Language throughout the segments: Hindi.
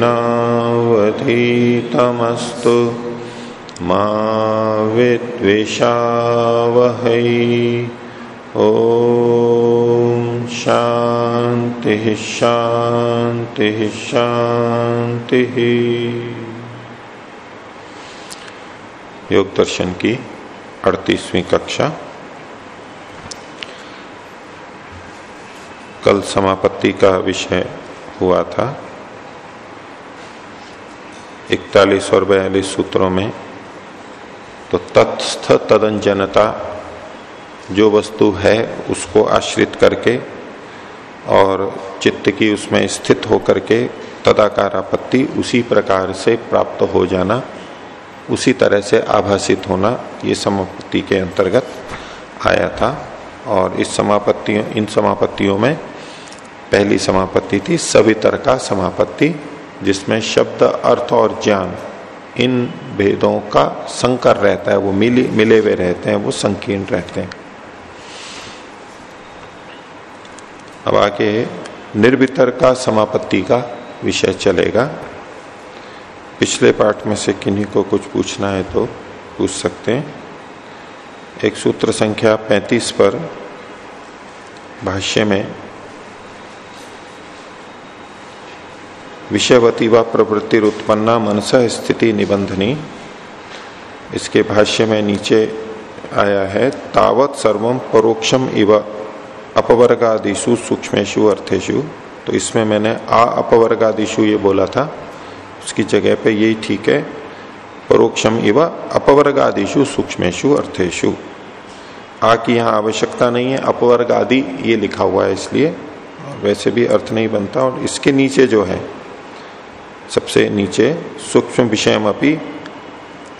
तेजस्विनावधीतमस्तु मा विद्विषावहै। ओ शांति शांति शांति योग दर्शन की अड़तीसवीं कक्षा। कल समापत्ति का विषय हुआ था। इकतालीस और बयालीस सूत्रों में तो तत्स्थ तदंजनता जो वस्तु है उसको आश्रित करके और चित्त की उसमें स्थित होकर के तदाकार आपत्ति उसी प्रकार से प्राप्त हो जाना, उसी तरह से आभासित होना, ये समापत्ति के अंतर्गत आया था। और इस समापत्तियों, इन समापत्तियों में पहली समापत्ति थी, सवितर का समापत्ति। जिसमें शब्द, अर्थ और ज्ञान इन भेदों का संकर रहता है, वो मिले मिले हुए रहते हैं, वो संकीर्ण रहते हैं। अब आगे निर्वितर का समापत्ति का विषय चलेगा। पिछले पाठ में से किन्हीं को कुछ पूछना है तो पूछ सकते हैं। एक सूत्र संख्या 35 पर भाष्य में विषयवती व प्रवृत्ति उत्पन्ना मनस स्थिति निबंधनी इसके भाष्य में नीचे आया है, तावत सर्वम परोक्षम इव अपवर्गादिशु सूक्ष्मेशु अर्थेशु तो इसमें मैंने आ अपवर्गादिशु ये बोला था, उसकी जगह पे यही ठीक है, परोक्षम इव अपवर्गादिशु सूक्ष्मेशु अर्थेशु आ की यहाँ आवश्यकता नहीं है अपवर्ग आदि ये लिखा हुआ है इसलिए वैसे भी अर्थ नहीं बनता, और इसके नीचे जो है सबसे नीचे सूक्ष्म विषय अपनी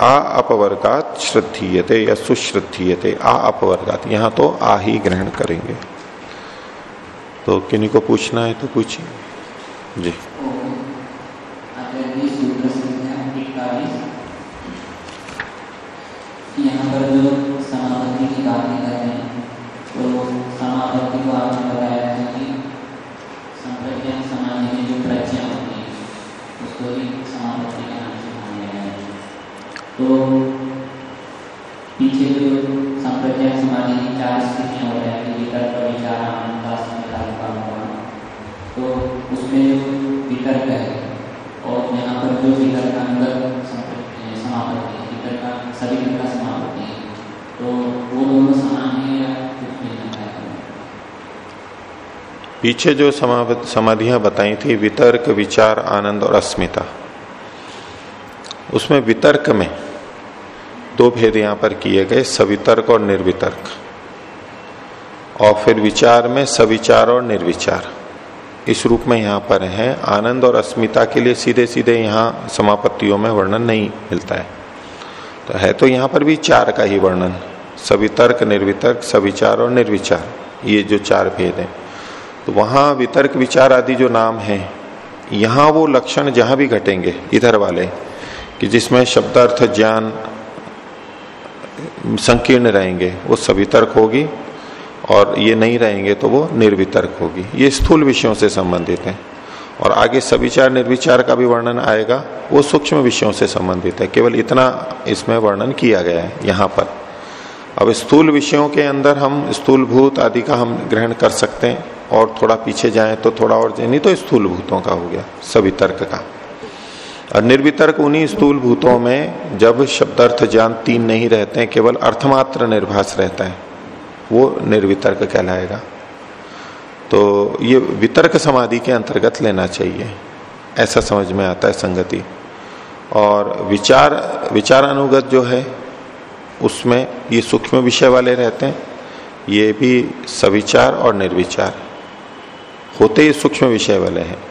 आ अपवर्गात श्रद्धीयते, या सुश्रद्धीयते, आ अपवर्गात। यहाँ तो आ ही ग्रहण करेंगे। तो किन्हीं को पूछना है तो पूछिए। जी। यहाँ पर जो समापत्ति की बात कर रहे हैं तो समापत्ति को आपने बताया था कि संप्रज्ञान समाधि में जो प्रज्ञा उसको ही समापत्ति के नाम से माना गया है तो पीछे जो संप्रज्ञान समाधि की चार स्थितियाँ हो जाएगी वितर्क विचार आनंद तो उसमें जो वितर्क है, और यहाँ पर जो वितर्क अंदर समापत्ति वितर्क का सभी का समापत्ति है। तो वो दोनों समान है या कुछ भिन्न पीछे जो समाधियाँ बताई थी, वितर्क, विचार, आनंद और अस्मिता। उसमें वितर्क में दो भेद यहाँ पर किए गए, सवितर्क और निर्वितर्क। और फिर विचार में सविचार और निर्विचार। इस रूप में यहाँ पर है। आनंद और अस्मिता के लिए सीधे सीधे यहाँ समापत्तियों में वर्णन नहीं मिलता है। तो है तो यहाँ पर भी चार का ही वर्णन। सवितर्क, निर्वितर्क, सविचार और निर्विचार। ये जो चार भेद हैं। तो वहाँ वितर्क, विचार आदि जो नाम है, यहाँ वो लक्षण जहाँ भी घटेंगे, इधर वाले, कि जिसमें शब्दार्थ, ज्ञान संकीर्ण रहेंगे, वो सवितर्क होगी और ये नहीं रहेंगे तो वो निर्वितर्क होगी। ये स्थूल विषयों से संबंधित है और आगे सविचार, निर्विचार का भी वर्णन आएगा, वो सूक्ष्म विषयों से संबंधित है। केवल इतना इसमें वर्णन किया गया है यहाँ पर। अब स्थूल विषयों के अंदर हम स्थूल भूत आदि का हम ग्रहण कर सकते हैं और थोड़ा पीछे जाएँ तो थोड़ा और, नहीं तो स्थूल भूतों का हो गया सभी तर्क का। और निर्वितर्क उन्हीं स्थूल भूतों में जब शब्दार्थ ज्ञान तीन नहीं रहते हैं, केवल अर्थमात्र निर्भास रहता है, वो निर्वितर्क कहलाएगा। तो ये वितर्क समाधि के अंतर्गत लेना चाहिए, ऐसा समझ में आता है संगति। और विचार विचारानुगत जो है, उसमें ये सूक्ष्म विषय वाले रहते हैं, ये भी सविचार और निर्विचार, होते ही सूक्ष्म विषय वाले हैं।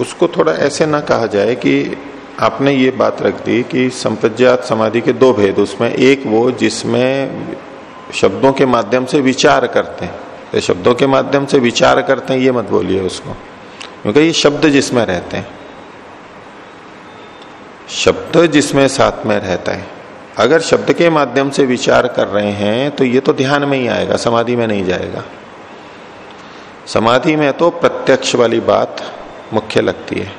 उसको थोड़ा ऐसे ना कहा जाए कि आपने ये बात रख दी कि संप्रज्ञात समाधि के दो भेद, उसमें एक वो जिसमें शब्दों के माध्यम से विचार करते हैं। तो शब्दों के माध्यम से विचार करते हैं, ये मत बोलिए उसको। क्योंकि ये शब्द जिसमें रहते हैं। शब्द जिसमें साथ में रहता है। अगर शब्द के माध्यम से विचार कर रहे हैं तो ये तो ध्यान में ही आएगा, समाधि में नहीं जाएगा। समाधि में तो प्रत्यक्ष वाली बात मुख्य लगती है।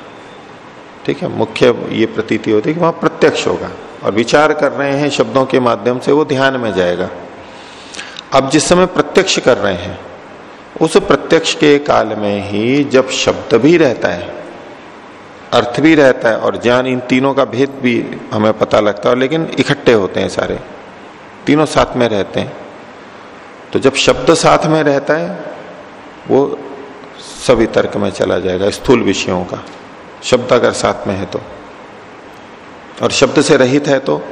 ठीक है? मुख्य ये प्रतीति होती है कि वहाँ प्रत्यक्ष होगा। और विचार कर रहे हैं शब्दों के माध्यम से वो ध्यान में जाएगा। अब जिस समय प्रत्यक्ष कर रहे हैं, उस प्रत्यक्ष के काल में ही जब शब्द भी रहता है, अर्थ भी रहता है और ज्ञान, इन तीनों का भेद भी हमें पता लगता है लेकिन इकट्ठे होते हैं सारे। तीनों साथ में रहते हैं। तो जब शब्द साथ में रहता है, वो सभी तर्क में चला जाएगा, स्थूल विषयों का। शब्द अगर साथ में है तो। और शब्द से रहित है तो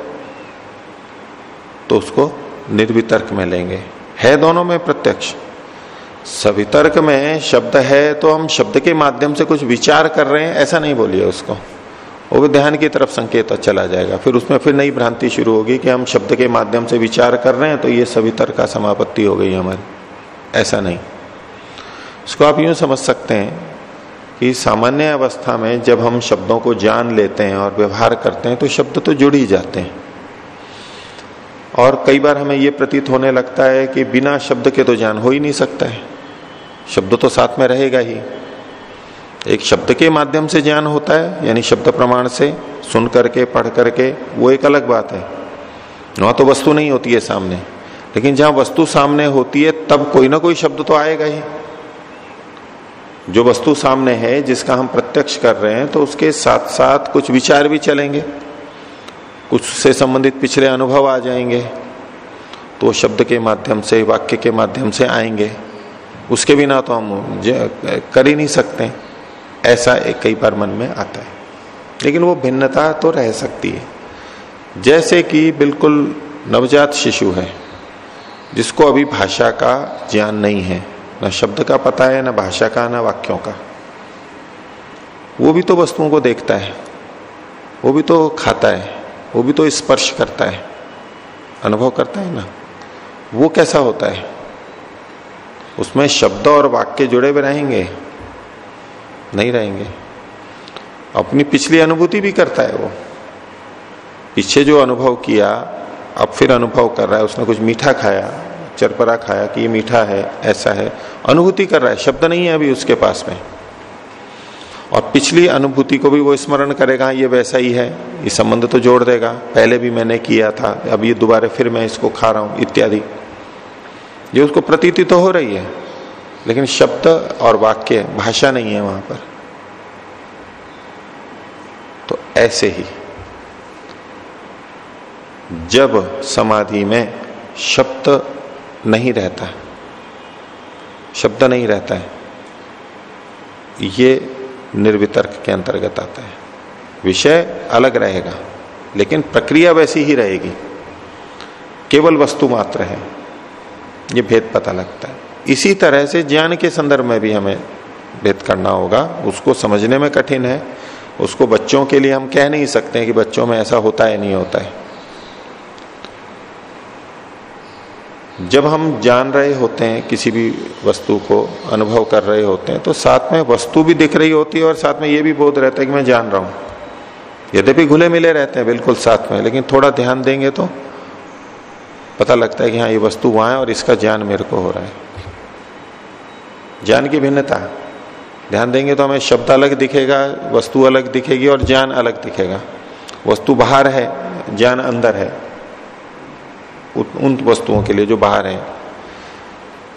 तो उसको निर्वितर्क में लेंगे। है दोनों में प्रत्यक्ष। सभी तर्क में शब्द है तो हम शब्द के माध्यम से कुछ विचार कर रहे हैं, ऐसा नहीं बोलिए उसको। वो भी ध्यान की तरफ़ संकेत चला जाएगा। फिर उसमें फिर नई भ्रांति शुरू होगी कि हम शब्द के माध्यम से विचार कर रहे हैं तो ये सभी तर्क का समापत्ति हो गई हमारी। ऐसा नहीं। इसको आप यूँ समझ सकते हैं कि सामान्य अवस्था में जब हम शब्दों को जान लेते हैं और व्यवहार करते हैं तो शब्द तो जुड़ ही जाते हैं। और कई बार हमें यह प्रतीत होने लगता है कि बिना शब्द के तो ज्ञान हो ही नहीं सकता है। शब्द तो साथ में रहेगा ही। एक शब्द के माध्यम से ज्ञान होता है, यानी शब्द प्रमाण से, सुन करके, पढ़ करके, वो एक अलग बात है। वहाँ तो वस्तु नहीं होती है सामने। लेकिन जहाँ वस्तु सामने होती है, तब कोई ना कोई शब्द तो आएगा ही। जो वस्तु सामने है, जिसका हम प्रत्यक्ष कर रहे हैं तो उसके साथ साथ कुछ विचार भी चलेंगे। कुछ से संबंधित पिछले अनुभव आ जाएँगे। तो शब्द के माध्यम से, वाक्य के माध्यम से आएँगे। उसके बिना तो हम कर ही नहीं सकते। ऐसा एक कई बार मन में आता है। लेकिन वो भिन्नता तो रह सकती है। जैसे कि बिल्कुल नवजात शिशु है, जिसको अभी भाषा का ज्ञान नहीं है। न शब्द का पता है, न भाषा का, न वाक्यों का। वो भी तो वस्तुओं को देखता है, वो भी तो खाता है, वो भी तो स्पर्श करता है, अनुभव करता है ना। वो कैसा होता है? उसमें शब्द और वाक्य जुड़े हुए रहेंगे? नहीं रहेंगे। अपनी पिछली अनुभूति भी करता है वो। पीछे जो अनुभव किया, अब फिर अनुभव कर रहा है, उसने कुछ मीठा खाया, चरपरा खाया कि ये मीठा है, ऐसा है। अनुभूति कर रहा है। शब्द नहीं है अभी उसके पास में। और पिछली अनुभूति को भी वो स्मरण करेगा, ये वैसा ही है, ये संबंध तो जोड़ देगा। पहले भी मैंने किया था, अब ये दोबारा फिर मैं इसको खा रहा हूँ, इत्यादि। ये उसको प्रतीति तो हो रही है, लेकिन शब्द और वाक्य, भाषा नहीं है वहाँ पर। तो ऐसे ही, जब समाधि में शब्द नहीं रहता शब्द नहीं रहता है। ये निर्वितर्क के अंतर्गत आता है। विषय अलग रहेगा, लेकिन प्रक्रिया वैसी ही रहेगी। केवल वस्तु मात्र है। ये भेद पता लगता है। इसी तरह से ज्ञान के संदर्भ में भी हमें भेद करना होगा। उसको समझने में कठिन है। उसको बच्चों के लिए हम कह नहीं सकते कि बच्चों में ऐसा होता है, नहीं होता है। जब हम जान रहे होते हैं, किसी भी वस्तु को अनुभव कर रहे होते हैं तो साथ में वस्तु भी दिख रही होती है और साथ में ये भी बोध रहता है कि मैं जान रहा हूँ। यद्यपि घुले मिले रहते हैं, बिल्कुल साथ में, लेकिन थोड़ा ध्यान देंगे तो पता लगता है कि हाँ ये वस्तु वहाँ है और इसका ज्ञान मेरे को हो रहा है। ज्ञान की भिन्नता। ध्यान देंगे तो हमें शब्द अलग दिखेगा, वस्तु अलग दिखेगी और ज्ञान अलग दिखेगा। वस्तु बाहर है, ज्ञान अंदर है। उन वस्तुओं के लिए जो बाहर है।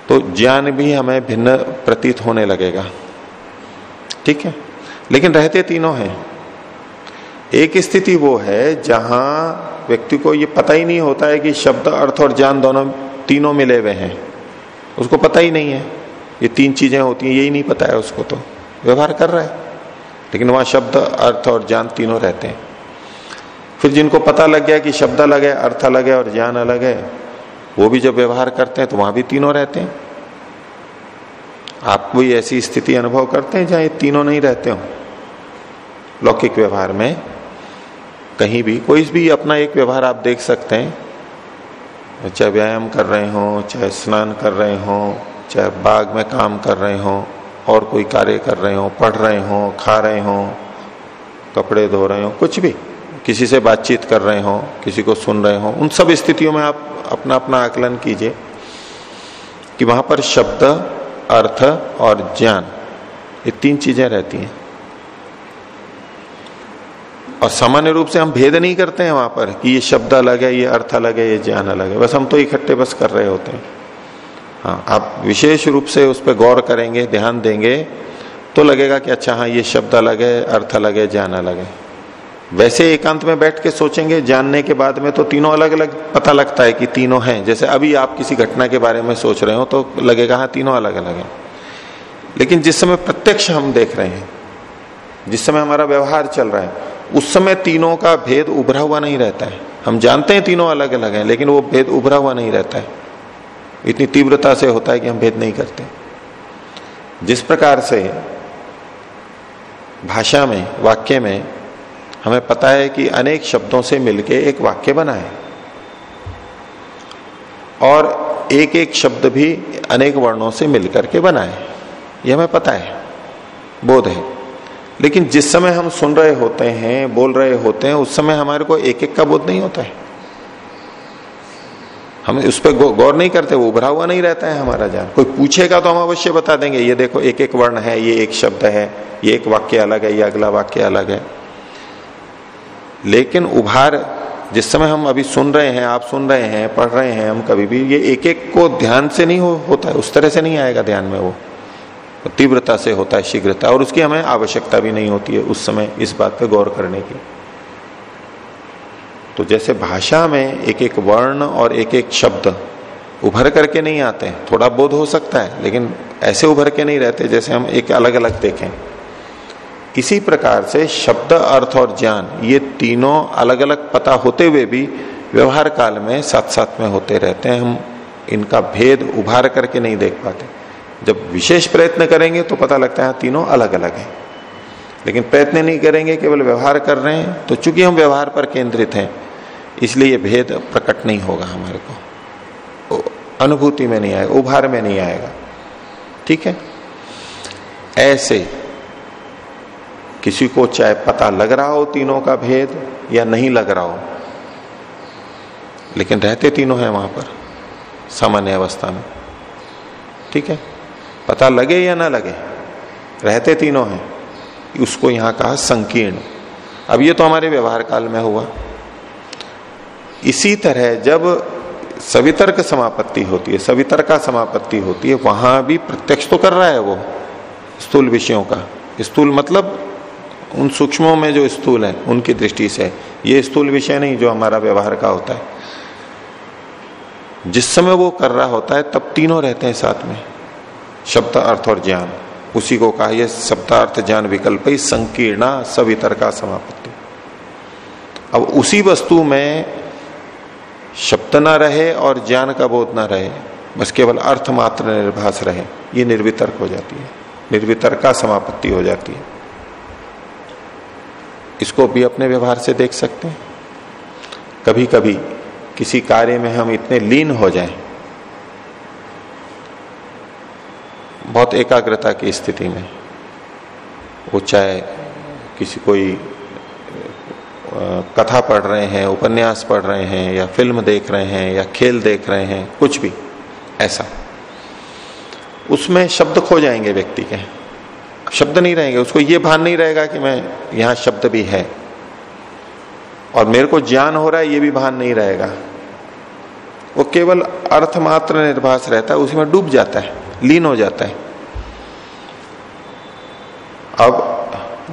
तो ज्ञान भी हमें भिन्न प्रतीत होने लगेगा। ठीक है? लेकिन रहते तीनों हैं। एक स्थिति वो है जहाँ व्यक्ति को ये पता ही नहीं होता है कि शब्द, अर्थ और ज्ञान दोनों, तीनों मिले हुए हैं। उसको पता ही नहीं है। ये तीन चीज़ें होती हैं, यही नहीं पता है उसको तो। व्यवहार कर रहा है। लेकिन वहाँ शब्द, अर्थ और ज्ञान तीनों रहते हैं। फिर जिनको पता लग गया कि शब्द अलग है, अर्थ अलग है और ज्ञान अलग है, वो भी जब व्यवहार करते हैं तो वहाँ भी तीनों रहते हैं। आप कोई ऐसी स्थिति अनुभव करते हैं जहाँ तीनों नहीं रहते हो? लौकिक व्यवहार में कहीं भी, कोई भी अपना एक व्यवहार आप देख सकते हैं। चाहे व्यायाम कर रहे हो, चाहे स्नान कर रहे हो, चाहे बाग में काम कर रहे हो, और कोई कार्य कर रहे हो, पढ़ रहे हो, खा रहे हो, कपड़े धो रहे हो, कुछ भी। किसी से बातचीत कर रहे हो, किसी को सुन रहे हो, उन सब स्थितियों में आप अपना अपना आकलन कीजिए कि वहाँ पर शब्द, अर्थ और ज्ञान, ये तीन चीज़ें रहती हैं। और सामान्य रूप से हम भेद नहीं करते हैं वहाँ पर कि ये शब्द अलग है, ये अर्थ अलग है, ये ज्ञान अलग है। बस हम तो इकट्ठे बस कर रहे होते हैं। हाँ आप विशेष रूप से उस पर गौर करेंगे, ध्यान देंगे तो लगेगा कि अच्छा हाँ ये शब्द अलग है, अर्थ अलग है, ज्ञान अलग है। वैसे एकांत में बैठ के सोचेंगे, जानने के बाद में तो तीनों अलग अलग पता लगता है कि तीनों हैं। जैसे अभी आप किसी घटना के बारे में सोच रहे हो तो लगेगा हाँ तीनों अलग अलग है। लेकिन जिस समय प्रत्यक्ष हम देख रहे हैं, जिस समय हमारा व्यवहार चल रहा है, उस समय तीनों का भेद उभरा हुआ नहीं रहता है। हम जानते हैं तीनों अलग अलग हैं, लेकिन वो भेद उभरा हुआ नहीं रहता है। इतनी तीव्रता से होता है कि हम भेद नहीं करते। जिस प्रकार से भाषा में, वाक्य में हमें पता है कि अनेक शब्दों से मिलके एक वाक्य बना है। और एक एक शब्द भी अनेक वर्णों से मिलकर के बना है। यह हमें पता है। बोध है। लेकिन जिस समय हम सुन रहे होते हैं, बोल रहे होते हैं, उस समय हमारे को एक एक का बोध नहीं होता है। हम उस पर गौर नहीं करते, वो उभरा हुआ नहीं रहता है हमारा ज्ञान। कोई पूछेगा तो हम अवश्य बता देंगे, ये देखो एक एक वर्ण है, ये एक शब्द है, ये एक वाक्य अलग है, ये अगला वाक्य अलग है। लेकिन उभार जिस समय हम अभी सुन रहे हैं आप सुन रहे हैं पढ़ रहे हैं हम कभी भी ये एक एक को ध्यान से नहीं हो, होता है उस तरह से नहीं आएगा ध्यान में वो। तीव्रता से होता है शीघ्रता और उसकी हमें आवश्यकता भी नहीं होती है उस समय इस बात पे गौर करने की। तो जैसे भाषा में एक एक वर्ण और एक एक शब्द उभर करके नहीं आते थोड़ा बोध हो सकता है लेकिन ऐसे उभर के नहीं रहते जैसे हम एक अलग अलग देखें। इसी प्रकार से शब्द अर्थ और ज्ञान ये तीनों अलग अलग पता होते हुए भी व्यवहार काल में साथ साथ में होते रहते हैं। हम इनका भेद उभार करके नहीं देख पाते। जब विशेष प्रयत्न करेंगे तो पता लगता है हाँ, तीनों अलग अलग हैं। लेकिन प्रयत्न नहीं करेंगे केवल व्यवहार कर रहे हैं। तो चूँकि हम व्यवहार पर केंद्रित हैं इसलिए ये भेद प्रकट नहीं होगा हमारे को। अनुभूति में नहीं आएगा उभार में नहीं आएगा। ठीक है? ऐसे किसी को चाहे पता लग रहा हो तीनों का भेद या नहीं लग रहा हो, लेकिन रहते तीनों हैं वहाँ पर, सामान्य अवस्था में। ठीक है? पता लगे या ना लगे, रहते तीनों हैं, उसको यहाँ कहा संकीर्ण। अब ये तो हमारे व्यवहार काल में हुआ। इसी तरह जब सवितर्क समापत्ति होती है, सवितर्का समापत्ति होती है, वहाँ भी प्रत्यक्ष तो कर रहा है वो, स्थूल विषयों का। स्थूल मतलब उन सूक्ष्मों में जो स्थूल है, उनकी दृष्टि से। ये स्थूल विषय नहीं, जो हमारा व्यवहार का होता है। जिस समय वो कर रहा होता है, तब तीनों रहते हैं साथ में। शब्द, अर्थ और ज्ञान। उसी को कहा यह शब्दार्थ ज्ञान विकल्प ही संकीर्णा सवितर का समापत्ति। अब उसी वस्तु में शब्द ना रहे और ज्ञान का बोध ना रहे, बस केवल अर्थ मात्र निर्भास रहे, ये निर्वितर्क हो जाती है। निर्वितर्क का समापत्ति हो जाती है। इसको भी अपने व्यवहार से देख सकते हैं। कभी कभी किसी कार्य में हम इतने लीन हो जाएँ। बहुत एकाग्रता की स्थिति में, वो चाहे किसी कोई कथा पढ़ रहे हैं, उपन्यास पढ़ रहे हैं, या फ़िल्म देख रहे हैं, या खेल देख रहे हैं, कुछ भी, ऐसा। उसमें शब्द खो जाएँगे व्यक्ति के। शब्द नहीं रहेंगे, उसको ये भान नहीं रहेगा कि मैं यहाँ शब्द भी है। और मेरे को ज्ञान हो रहा है, ये भी भान नहीं रहेगा। वो केवल अर्थ मात्र निर्भास रहता है, उसी में डूब जाता है, लीन हो जाता है। अब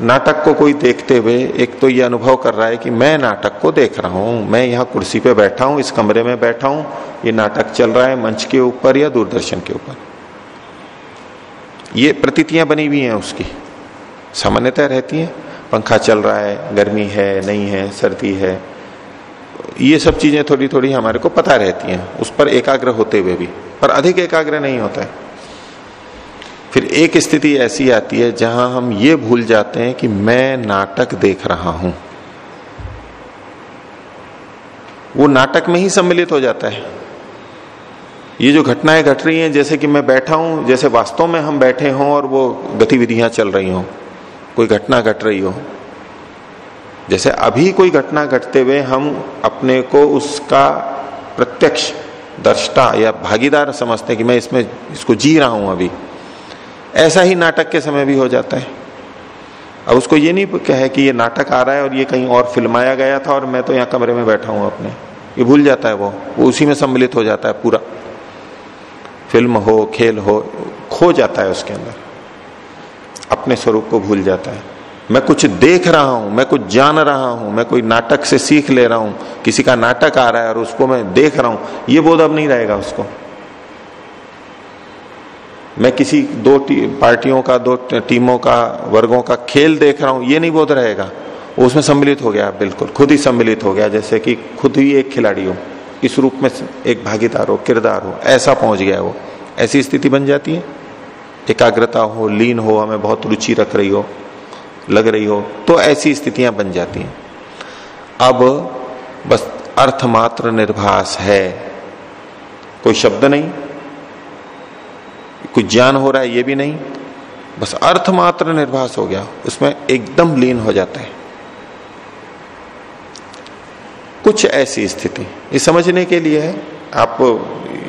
नाटक को कोई देखते हुए एक तो ये अनुभव कर रहा है कि मैं नाटक को देख रहा हूँ, मैं यहाँ कुर्सी पे बैठा हूँ, इस कमरे में बैठा हूँ, ये नाटक चल रहा है मंच के ऊपर या दूरदर्शन के ऊपर। ये प्रतीतियाँ बनी हुई हैं उसकी। सामान्यतः रहती हैं। पंखा चल रहा है, गर्मी है, नहीं है, सर्दी है। ये सब चीज़ें थोड़ी थोड़ी हमारे को पता रहती हैं, उस पर एकाग्र होते हुए भी। पर अधिक एकाग्र नहीं होता है। फिर एक स्थिति ऐसी आती है, जहाँ हम ये भूल जाते हैं कि मैं नाटक देख रहा हूँ। वो नाटक में ही सम्मिलित हो जाता है। ये जो घटनाएँ घट रही हैं, जैसे कि मैं बैठा हूँ, जैसे वास्तव में हम बैठे हों और वो गतिविधियाँ चल रही हों, कोई घटना घट रही हो। जैसे अभी कोई घटना घटते हुए हम अपने को उसका प्रत्यक्ष, दर्शता या भागीदार समझते हैं कि मैं इसमें, इसको जी रहा हूँ अभी। ऐसा ही नाटक के समय भी हो जाता है। अब उसको ये नहीं कहे कि ये नाटक आ रहा है और ये कहीं और फिल्माया गया था और मैं तो यहाँ कमरे में बैठा हूँ अपने। ये भूल जाता है वो वो उसी में सम्मिलित हो जाता है पूरा। फ़िल्म हो, खेल हो, खो जाता है उसके अंदर। अपने स्वरूप को भूल जाता है। मैं कुछ देख रहा हूँ, मैं कुछ जान रहा हूँ, मैं कोई नाटक से सीख ले रहा हूँ, किसी का नाटक आ रहा है और उसको मैं देख रहा हूँ, ये बोध अब नहीं रहेगा उसको। मैं किसी दो पार्टियों का, दो टीमों का, वर्गों का खेल देख रहा हूँ, ये नहीं बोध रहेगा। उसमें सम्मिलित हो गया, बिल्कुल, खुद ही सम्मिलित हो गया, जैसे कि खुद ही एक खिलाड़ी हो। इस रूप में एक भागीदार हो, किरदार हो, ऐसा पहुँच गया वो। ऐसी स्थिति बन जाती है। एकाग्रता हो, लीन हो, हमें बहुत रुचि रख रही हो, लग रही हो तो ऐसी स्थितियाँ बन जाती हैं। अब बस अर्थमात्र निर्भास है। कोई शब्द नहीं कुछ ज्ञान हो रहा है, ये भी नहीं। बस अर्थमात्र निर्भास हो गया, उसमें एकदम लीन हो जाता है। कुछ ऐसी स्थिति। ये समझने के लिए है, आप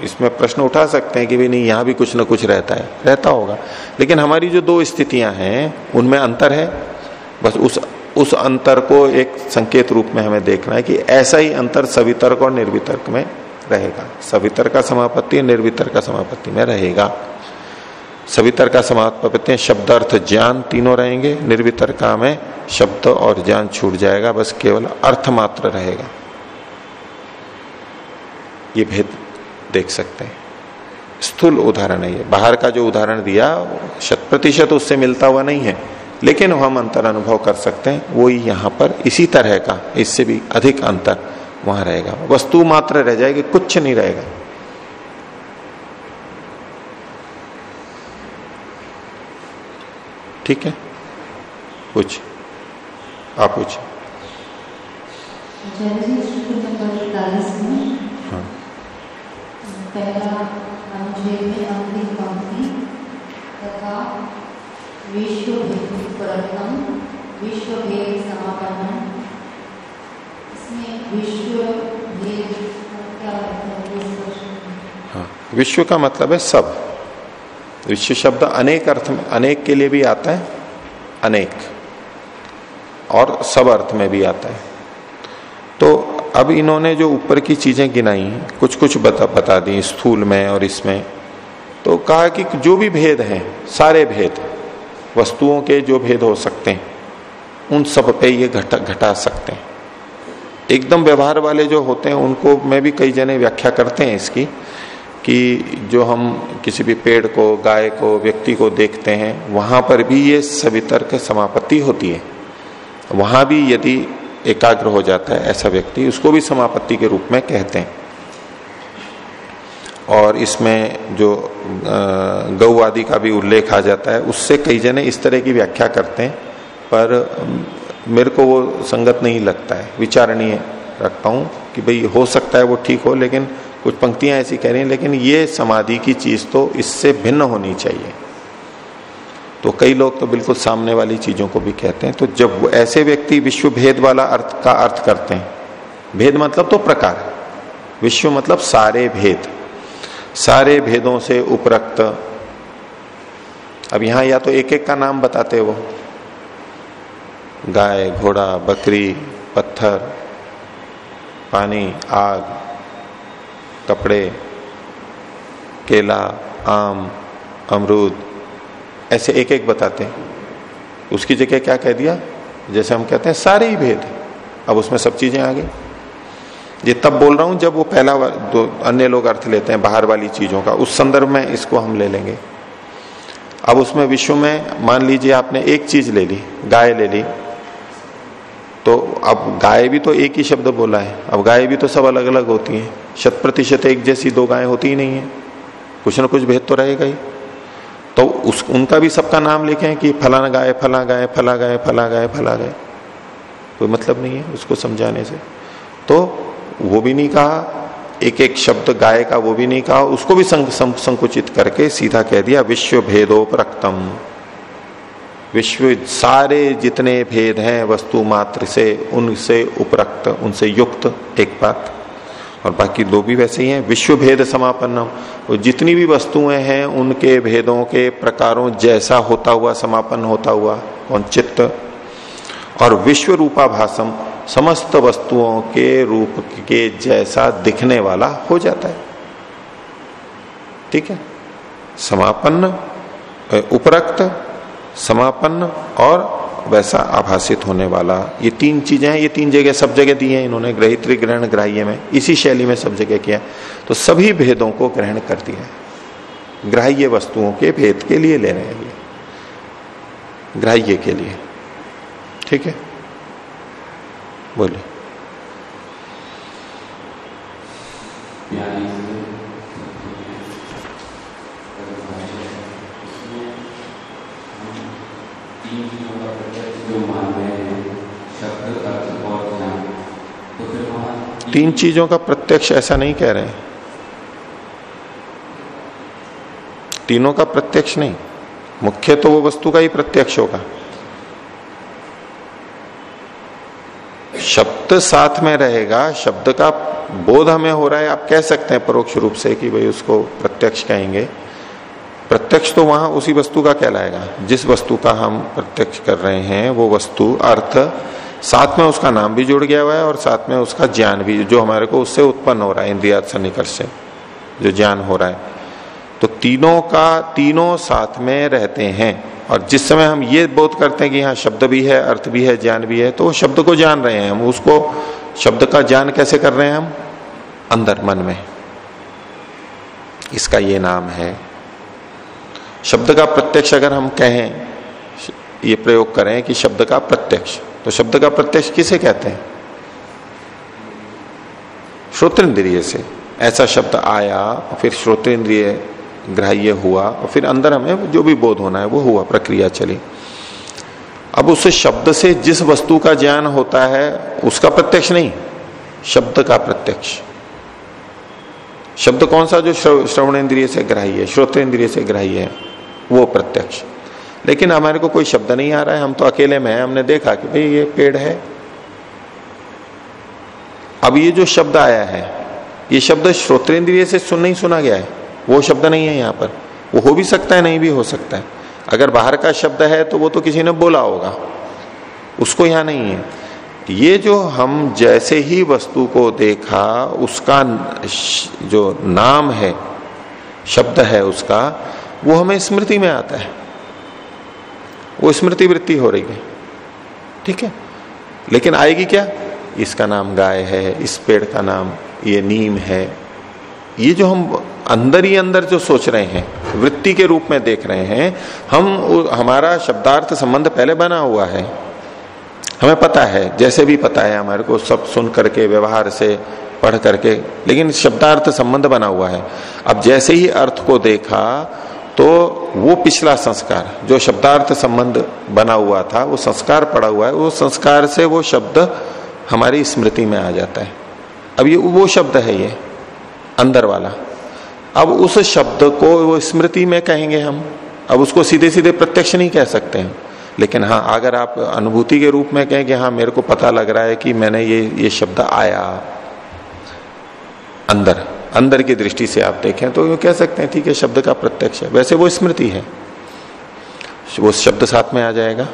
इसमें प्रश्न उठा सकते हैं कि भाई नहीं, यहाँ भी कुछ ना कुछ रहता है। रहता होगा। लेकिन हमारी जो दो स्थितियाँ हैं, उनमें अंतर है। बस उस उस अंतर को एक संकेत रूप में हमें देखना है कि ऐसा ही अंतर सवितर्क और निर्वितर्क में रहेगा। सवितर का समापत्ति निर्वितर का समापत्ति में रहेगा। सवितर का समापत्ति शब्द अर्थ ज्ञान तीनों रहेंगे। निर्वितर का में शब्द और ज्ञान छूट जाएगा। बस केवल अर्थ मात्र रहेगा। ये भेद देख सकते हैं। स्थूल उदाहरण है ये। बाहर का जो उदाहरण दिया, शत प्रतिशत उससे मिलता हुआ नहीं है। लेकिन हम अंतर अनुभव कर सकते हैं, वो यहाँ पर इसी तरह का, इससे भी अधिक अंतर वहाँ रहेगा। वस्तु मात्र रह जाएगी, कुछ नहीं रहेगा। ठीक है? कुछ आप कुछ हाँ पहला अनुच्छेद में अंतिम पंक्ति तथा विश्व प्रथम विश्व भेद समापन इसमें विश्व भेद क्या हाँ विश्व का मतलब है सब। विश्व शब्द अनेक अर्थ में, अनेक के लिए भी आता है, अनेक। और सब अर्थ में भी आता है। तो अब इन्होंने जो ऊपर की चीज़ें गिनाई कुछ कुछ बता बता दी स्थूल में और इसमें। तो कहा कि जो भी भेद हैं, सारे भेद, वस्तुओं के जो भेद हो सकते हैं, उन सब पे ये घटा घटा सकते हैं। एकदम व्यवहार वाले जो होते हैं, उनको मैं भी कई जने व्याख्या करते हैं इसकी, कि जो हम किसी भी पेड़ को, गाय को, व्यक्ति को देखते हैं, वहाँ पर भी ये सभी तर्क समापत्ति होती है। वहाँ भी यदि एकाग्र हो जाता है ऐसा व्यक्ति, उसको भी समापत्ति के रूप में कहते हैं। और इसमें जो गौ आदि का भी उल्लेख आ जाता है, उससे कई जने इस तरह की व्याख्या करते हैं, पर मेरे को वो संगत नहीं लगता है। विचारणीय रखता हूँ कि भाई हो सकता है वो ठीक हो, लेकिन कुछ पंक्तियाँ ऐसी कह रही हैं, लेकिन ये समाधि की चीज़ तो इससे भिन्न होनी चाहिए। तो कई लोग तो बिल्कुल सामने वाली चीज़ों को भी कहते हैं। तो जब वो ऐसे व्यक्ति विश्व भेद वाला अर्थ का अर्थ करते हैं, भेद मतलब तो प्रकार विश्व मतलब सारे भेद। सारे भेदों से उपरक्त। अब यहाँ या तो एक एक का नाम बताते वो गाय, घोड़ा, बकरी, पत्थर, पानी, आग, कपड़े, केला, आम, अमरूद ऐसे एक एक बताते हैं। उसकी जगह क्या कह दिया? जैसे हम कहते हैं, सारे ही भेद अब उसमें सब चीज़ें आ गई। ये तब बोल रहा हूँ जब वो पहला दो अन्य लोग अर्थ लेते हैं बाहर वाली चीज़ों का। उस संदर्भ में इसको हम ले लेंगे। अब उसमें विश्व में, मान लीजिए आपने एक चीज़ ले ली, गाय ले ली। तो अब गाय भी तो एक ही शब्द बोला है। अब गाय भी तो सब अलग अलग होती हैं। शत प्रतिशत एक जैसी दो गायें होती ही नहीं है। कुछ ना कुछ भेद तो रहेगा ही। तो उस उनका भी सबका नाम लिखे कि फलाना गाय फला गाय फला गाय फला गाय फला गाय। कोई मतलब नहीं है उसको समझाने से। तो वो भी नहीं कहा एक एक शब्द गाय का वो भी नहीं कहा उसको भी संक, संकुचित करके सीधा कह दिया विश्व भेदोपरक्तम विश्व सारे जितने भेद हैं वस्तु मात्र से उनसे उपरक्त उनसे युक्त एक बात। और बाकी दो भी वैसे ही हैं विश्व भेद समापन्नम। वो जितनी भी वस्तुएँ हैं, उनके भेदों के प्रकारों जैसा होता हुआ, समापन होता हुआ, कौन? चित्त। और विश्व रूपाभाषम समस्त वस्तुओं के रूप के जैसा दिखने वाला हो जाता है। ठीक है? समापन्न उपरक्त, समापन्न और वैसा आभासित होने वाला। ये तीन चीज़ें हैं, ये तीन जगह सब जगह दी हैं, इन्होंने ग्रहित्री ग्रहण ग्राह्य में, इसी शैली में सब जगह किया। तो सभी भेदों को ग्रहण कर दिया है। ग्राह्य वस्तुओं के भेद के लिए ले रहे हैं ये। ग्राह्य के लिए। ठीक है? बोलिए। तीन चीज़ों का प्रत्यक्ष ऐसा नहीं कह रहे तीनों का प्रत्यक्ष नहीं। मुख्य तो वो वस्तु का ही प्रत्यक्ष होगा। शब्द साथ में रहेगा, शब्द का बोध हमें हो रहा है। आप कह सकते हैं परोक्ष रूप से कि भाई उसको प्रत्यक्ष कहेंगे। प्रत्यक्ष तो वहाँ उसी वस्तु का कहलाएगा। जिस वस्तु का हम प्रत्यक्ष कर रहे हैं, वो वस्तु, अर्थ साथ में उसका नाम भी जुड़ गया हुआ है और साथ में उसका ज्ञान भी, जो हमारे को उससे उत्पन्न हो रहा है इंद्रिया सन्निकर्ष से, जो ज्ञान हो रहा है। तो तीनों का, तीनों साथ में रहते हैं। और जिस समय हम ये बोध करते हैं कि यहाँ शब्द भी है, अर्थ भी है, ज्ञान भी है तो शब्द को जान रहे हैं हम। उसको शब्द का ज्ञान कैसे कर रहे हैं हम? अंदर मन में। इसका ये नाम है। शब्द का प्रत्यक्ष अगर हम कहें ये प्रयोग करें कि शब्द का प्रत्यक्ष। तो शब्द का प्रत्यक्ष किसे कहते हैं? श्रोतेन्द्रिय से। ऐसा शब्द आया, फिर श्रोतेन्द्रिय ग्राह्य हुआ, और फिर अंदर हमें जो भी बोध होना है वो हुआ, प्रक्रिया चली। अब उस शब्द से जिस वस्तु का ज्ञान होता है, उसका प्रत्यक्ष नहीं, शब्द का प्रत्यक्ष। शब्द कौन सा जो श्रवण इंद्रिय से ग्राह्य है श्रोतेन्द्रिय से ग्राह्य है, वो प्रत्यक्ष। लेकिन हमारे को कोई शब्द नहीं आ रहा है, हम तो अकेले में है, हमने देखा कि भाई ये पेड़ है। अब ये जो शब्द आया है, ये शब्द श्रोतेन्द्रिय से सुन, नहीं सुना गया है। वो शब्द नहीं है यहाँ पर। वो हो भी सकता है, नहीं भी हो सकता है। अगर बाहर का शब्द है तो वो तो किसी ने बोला होगा। उसको यहाँ नहीं है। ये जो हम जैसे ही वस्तु को देखा, उसका जो नाम है, शब्द है उसका, वो हमें स्मृति में आता है। वो स्मृति वृत्ति हो रही है। ठीक है? लेकिन आएगी क्या? इसका नाम गाय है, इस पेड़ का नाम ये नीम है। ये जो हम अंदर ही अंदर जो सोच रहे हैं, वृत्ति के रूप में देख रहे हैं, हम हमारा शब्दार्थ संबंध पहले बना हुआ है। हमें पता है, जैसे भी पता है हमारे को, सब सुन करके, व्यवहार से, पढ़ करके, लेकिन शब्दार्थ संबंध बना हुआ है। अब जैसे ही अर्थ को देखा तो वो पिछला संस्कार, जो शब्दार्थ संबंध बना हुआ था, वो संस्कार पड़ा हुआ है, वो संस्कार से वो शब्द हमारी स्मृति में आ जाता है। अब ये वो शब्द है ये, अंदर वाला। अब उस शब्द को वो स्मृति में कहेंगे हम। अब उसको सीधे सीधे प्रत्यक्ष नहीं कह सकते हैं। लेकिन हाँ अगर आप अनुभूति के रूप में कहें कि हाँ मेरे को पता लग रहा है कि मैंने ये ये शब्द आया, अंदर। अंदर की दृष्टि से आप देखें तो ये कह सकते हैं, ठीक है, शब्द का प्रत्यक्ष है। वैसे वो स्मृति है। वो शब्द साथ में आ जाएगा।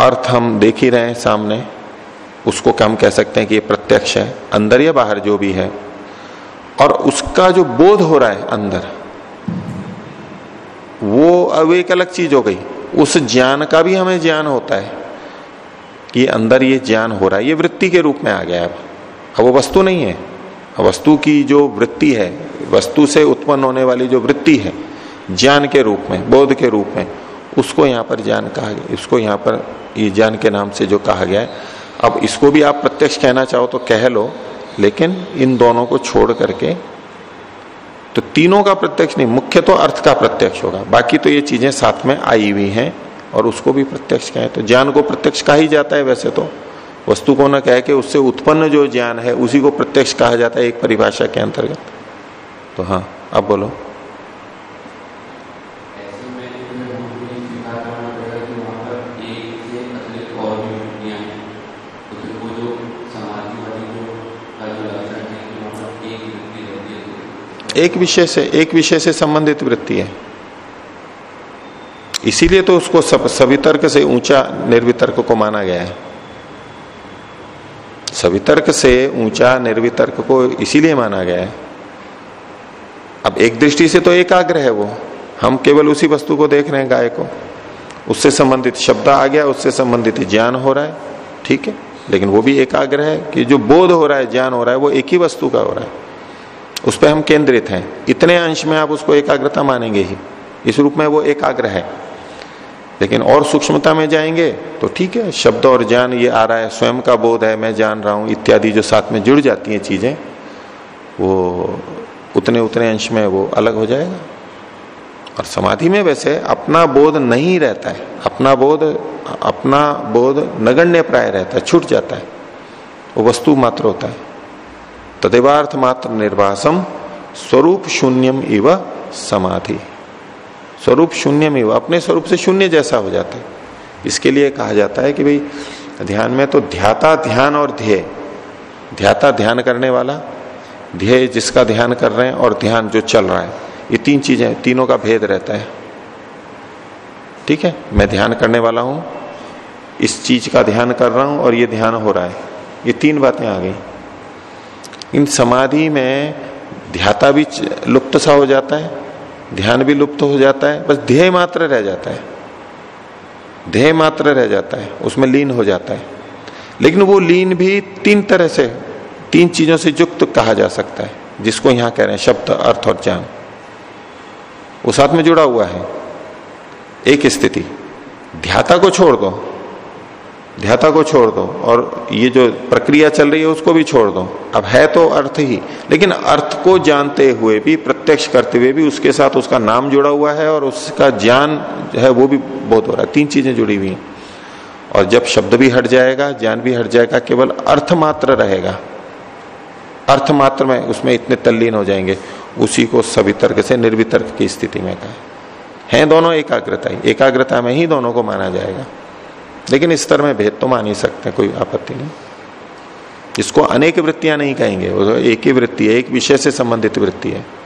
अर्थ हम देख ही रहे हैं सामने। उसको क्या हम कह सकते हैं कि ये प्रत्यक्ष है, अंदर या बाहर जो भी है। और उसका जो बोध हो रहा है अंदर, वो अब एक अलग चीज़ हो गई। उस ज्ञान का भी हमें ज्ञान होता है कि अंदर ये ज्ञान हो रहा है। ये वृत्ति के रूप में आ गया अब। अब वो वस्तु नहीं है। वस्तु की जो वृत्ति है, वस्तु से उत्पन्न होने वाली जो वृत्ति है, ज्ञान के रूप में, बोध के रूप में, उसको यहाँ पर ज्ञान कहा गया, इसको यहाँ पर ये ज्ञान के नाम से जो कहा गया है। अब इसको भी आप प्रत्यक्ष कहना चाहो तो कह लो, लेकिन इन दोनों को छोड़ करके तो तीनों का प्रत्यक्ष नहीं, मुख्य तो अर्थ का प्रत्यक्ष होगा, बाकी तो ये चीज़ें साथ में आई हुई हैं और उसको भी प्रत्यक्ष कहें तो ज्ञान को प्रत्यक्ष कहा ही जाता है वैसे तो। वस्तु को न कह के उससे उत्पन्न जो ज्ञान है उसी को प्रत्यक्ष कहा जाता है एक परिभाषा के अंतर्गत। तो हाँ अब बोलो। एक विषय से एक विषय से संबंधित वृत्ति है। इसीलिए तो उसको सब सवितर्क से ऊँचा निर्वितर्क को माना गया है। सवितर्क से ऊँचा निर्वितर्क को इसीलिए माना गया है। अब एक दृष्टि से तो एकाग्र है वो। हम केवल उसी वस्तु को देख रहे हैं, गाय को। उससे संबंधित शब्द आ गया, उससे संबंधित ज्ञान हो रहा है, ठीक है? लेकिन वो भी एकाग्र है कि जो बोध हो रहा है, ज्ञान हो रहा है, वो एक ही वस्तु का हो रहा है। उस पर हम केंद्रित हैं। इतने अंश में आप उसको एकाग्रता मानेंगे ही। इस रूप में वो एकाग्र है। लेकिन और सूक्ष्मता में जाएँगे तो ठीक है, शब्द और ज्ञान ये आ रहा है, स्वयं का बोध है, मैं जान रहा हूँ, इत्यादि जो साथ में जुड़ जाती हैं चीज़ें, वो उतने उतने अंश में वो अलग हो जाएगा। और समाधि में वैसे अपना बोध नहीं रहता है, अपना बोध अपना बोध नगण्य प्राय रहता है, छूट जाता है, वो वस्तु मात्र होता है। तदेवार्थ मात्र निर्वासम, स्वरूप शून्यम इव समाधि। स्वरूप शून्य में इव अपने स्वरूप से शून्य जैसा हो जाता है। इसके लिए कहा जाता है कि भाई, ध्यान में तो ध्याता ध्यान और ध्येय। ध्याता ध्यान करने वाला, ध्येय जिसका ध्यान कर रहे हैं और ध्यान जो चल रहा है। ये तीन चीज़ें, तीनों का भेद रहता है। ठीक है? मैं ध्यान करने वाला हूँ, इस चीज़ का ध्यान कर रहा हूँ और ये ध्यान हो रहा है। ये तीन बातें आ गई। इन समाधि में ध्याता भी लुप्त सा हो जाता है ध्यान भी लुप्त हो जाता है, बस ध्येय मात्र रह जाता है। ध्येय मात्र रह जाता है, उसमें लीन हो जाता है। लेकिन वो लीन भी तीन तरह से, तीन चीज़ों से युक्त कहा जा सकता है, जिसको यहाँ कह रहे हैं शब्द, अर्थ और ज्ञान। वो साथ में जुड़ा हुआ है। एक स्थिति, ध्याता को छोड़ दो। ध्याता को छोड़ दो, और ये जो प्रक्रिया चल रही है उसको भी छोड़ दो। अब है तो अर्थ ही, लेकिन अर्थ को जानते हुए भी, प्रत्यक्ष करते हुए भी उसके साथ उसका नाम जुड़ा हुआ है, और उसका ज्ञान है वो भी बहुत हो रहा है। तीन चीज़ें जुड़ी हुई हैं। और जब शब्द भी हट जाएगा, ज्ञान भी हट जाएगा, केवल अर्थ मात्र रहेगा। अर्थ मात्र में उसमें इतने तल्लीन हो जाएँगे। उसी को सवितर्क से निर्वितर्क की स्थिति में कहा। है दोनों एकाग्रता ही एकाग्रता में ही दोनों को माना जाएगा। लेकिन इस स्तर में भेद तो मान ही सकते हैं, कोई आपत्ति नहीं। इसको अनेक वृत्तियाँ नहीं कहेंगे, वो तो एक ही वृत्ति है, एक विषय से संबंधित वृत्ति है।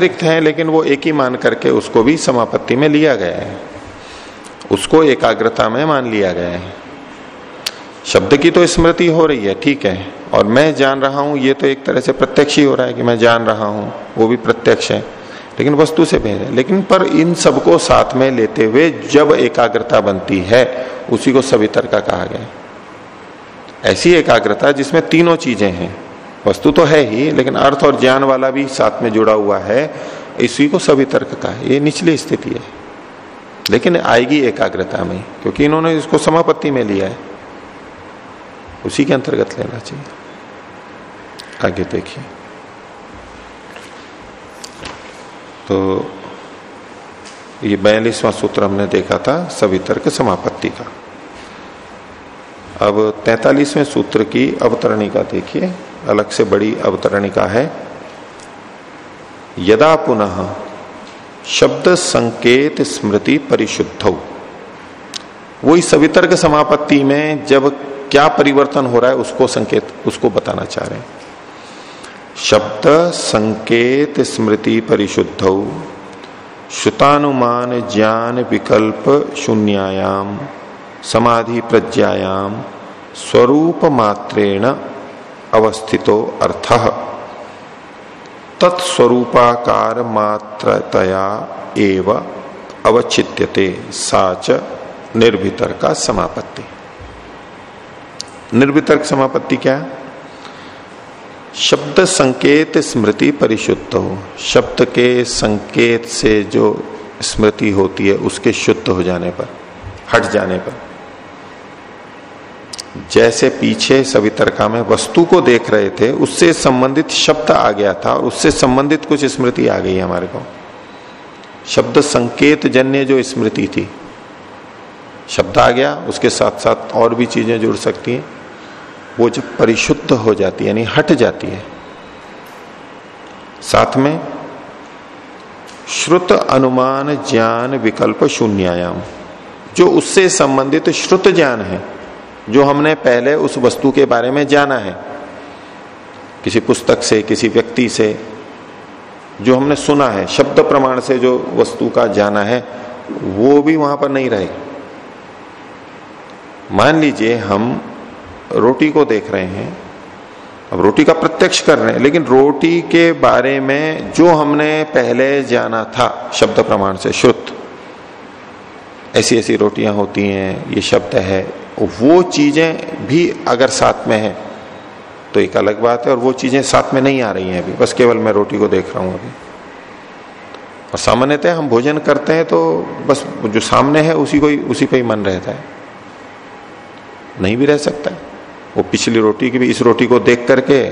अतिरिक्त हैं, लेकिन वो एक ही मान करके उसको भी समापत्ति में लिया गया है। उसको एकाग्रता में मान लिया गया है। शब्द की तो स्मृति हो रही है, ठीक है। और मैं जान रहा हूँ, ये तो एक तरह से प्रत्यक्ष ही हो रहा है कि मैं जान रहा हूँ, वो भी प्रत्यक्ष है। लेकिन वस्तु से भेद है। लेकिन पर इन सबको साथ में लेते हुए जब एकाग्रता बनती है, उसी को सवितर का कहा गया ऐसी एकाग्रता जिसमें तीनों चीज़ें हैं। वस्तु तो है ही, लेकिन अर्थ और ज्ञान वाला भी साथ में जुड़ा हुआ है। इसी को सभी तर्क का ये निचली स्थिति है। लेकिन आएगी एकाग्रता में, क्योंकि इन्होंने इसको समापत्ति में लिया है। उसी के अंतर्गत लेना चाहिए। आगे देखिए। तो ये बयालीसवां सूत्र हमने देखा था, सभी तर्क समापत्ति का। अब तैतालीसवें सूत्र की अवतरणी का देखिए, अलग से बड़ी अवतरणिका है। यदा पुनः शब्द संकेत स्मृति परिशुद्ध। वही सवितर्क समापत्ति में जब क्या परिवर्तन हो रहा है उसको संकेत, उसको बताना चाह रहे हैं। शब्द संकेत स्मृति परिशुद्ध, श्रुतानुमान ज्ञान विकल्प शून्यायाम। समाधि प्रज्ञायाम स्वरूप मात्रेण अवस्थितो अर्थ। तत्स्वरूपाकार मात्रतया एव अवचित्यते साच निर्भितर का समापत्ति निर्वितर्क समापत्ति क्या? है शब्द संकेत स्मृति परिशुद्ध हो शब्द के संकेत से जो स्मृति होती है, उसके शुद्ध हो जाने पर, हट जाने पर। जैसे पीछे सवितरका में वस्तु को देख रहे थे, उससे संबंधित शब्द आ गया था और उससे संबंधित कुछ स्मृति आ गई हमारे को। शब्द संकेत जन्य जो स्मृति थी। शब्द आ गया, उसके साथ साथ और भी चीज़ें जुड़ सकती हैं। वो जब परिशुद्ध हो जाती है, यानी हट जाती है। साथ में, श्रुत अनुमान ज्ञान विकल्प शून्यायाम, जो उससे संबंधित श्रुत ज्ञान है। जो हमने पहले उस वस्तु के बारे में जाना है। किसी पुस्तक से, किसी व्यक्ति से, जो हमने सुना है, शब्द प्रमाण से जो वस्तु का जाना है, वो भी वहाँ पर नहीं रहे। मान लीजिए हम रोटी को देख रहे हैं, अब रोटी का प्रत्यक्ष कर रहे हैं, लेकिन रोटी के बारे में जो हमने पहले जाना था, शब्द प्रमाण से शुद्ध ऐसी ऐसी रोटियाँ होती हैं, ये शब्द है वो चीज़ें भी अगर साथ में है तो एक अलग बात है, और वो चीज़ें साथ में नहीं आ रही हैं अभी। बस केवल मैं रोटी को देख रहा हूँ अभी। और सामान्यतः हम भोजन करते हैं तो बस जो सामने है, उसी को ही, उसी पे ही मन रहता है। नहीं भी रह सकता। वो पिछली रोटी की भी, इस रोटी को देख करके,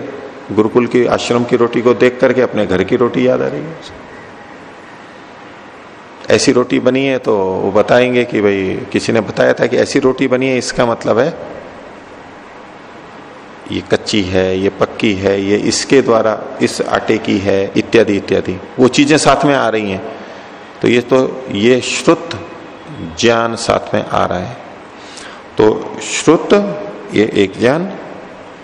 गुरुकुल की आश्रम की रोटी को देख करके अपने घर की रोटी याद आ रही है। ऐसी रोटी बनी है तो वो बताएँगे कि भाई किसी ने बताया था कि ऐसी रोटी बनी है, इसका मतलब है ये कच्ची है, ये पक्की है, ये इसके द्वारा इस आटे की है, इत्यादि इत्यादि। वो चीज़ें साथ में आ रही हैं। तो ये तो ये श्रुत ज्ञान साथ में आ रहा है। तो श्रुत, ये एक ज्ञान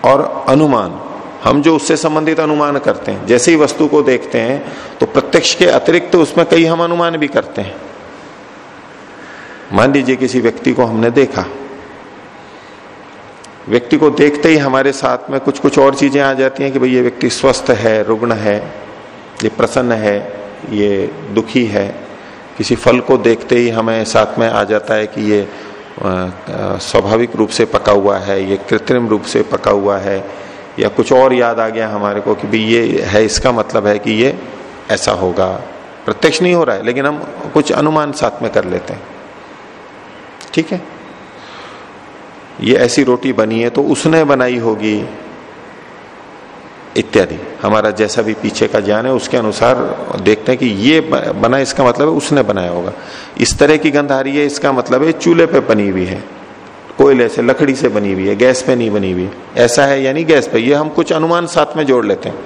और अनुमान। हम जो उससे संबंधित अनुमान करते हैं, जैसे ही वस्तु को देखते हैं तो प्रत्यक्ष के अतिरिक्त तो उसमें कई हम अनुमान भी करते हैं। मान लीजिए किसी व्यक्ति को हमने देखा। व्यक्ति को देखते ही हमारे साथ में कुछ कुछ और चीज़ें आ जाती हैं कि भाई ये व्यक्ति स्वस्थ है, रुग्ण है, ये प्रसन्न है, ये दुखी है। किसी फल को देखते ही हमें साथ में आ जाता है कि ये स्वाभाविक रूप से पका हुआ है, ये कृत्रिम रूप से पका हुआ है या कुछ और याद आ गया हमारे को कि भाई ये है, इसका मतलब है कि ये ऐसा होगा। प्रत्यक्ष नहीं हो रहा है, लेकिन हम कुछ अनुमान साथ में कर लेते हैं। ठीक है? ये ऐसी रोटी बनी है तो उसने बनाई होगी, इत्यादि। हमारा जैसा भी पीछे का ज्ञान है, उसके अनुसार देखते हैं कि ये बना इसका मतलब है उसने बनाया होगा। इस तरह की गंध आ रही है, इसका मतलब है चूल्हे पे बनी हुई है। कोयले से, लकड़ी से बनी हुई है, गैस पे नहीं बनी हुई। ऐसा है यानी गैस पे? ये हम कुछ अनुमान साथ में जोड़ लेते हैं।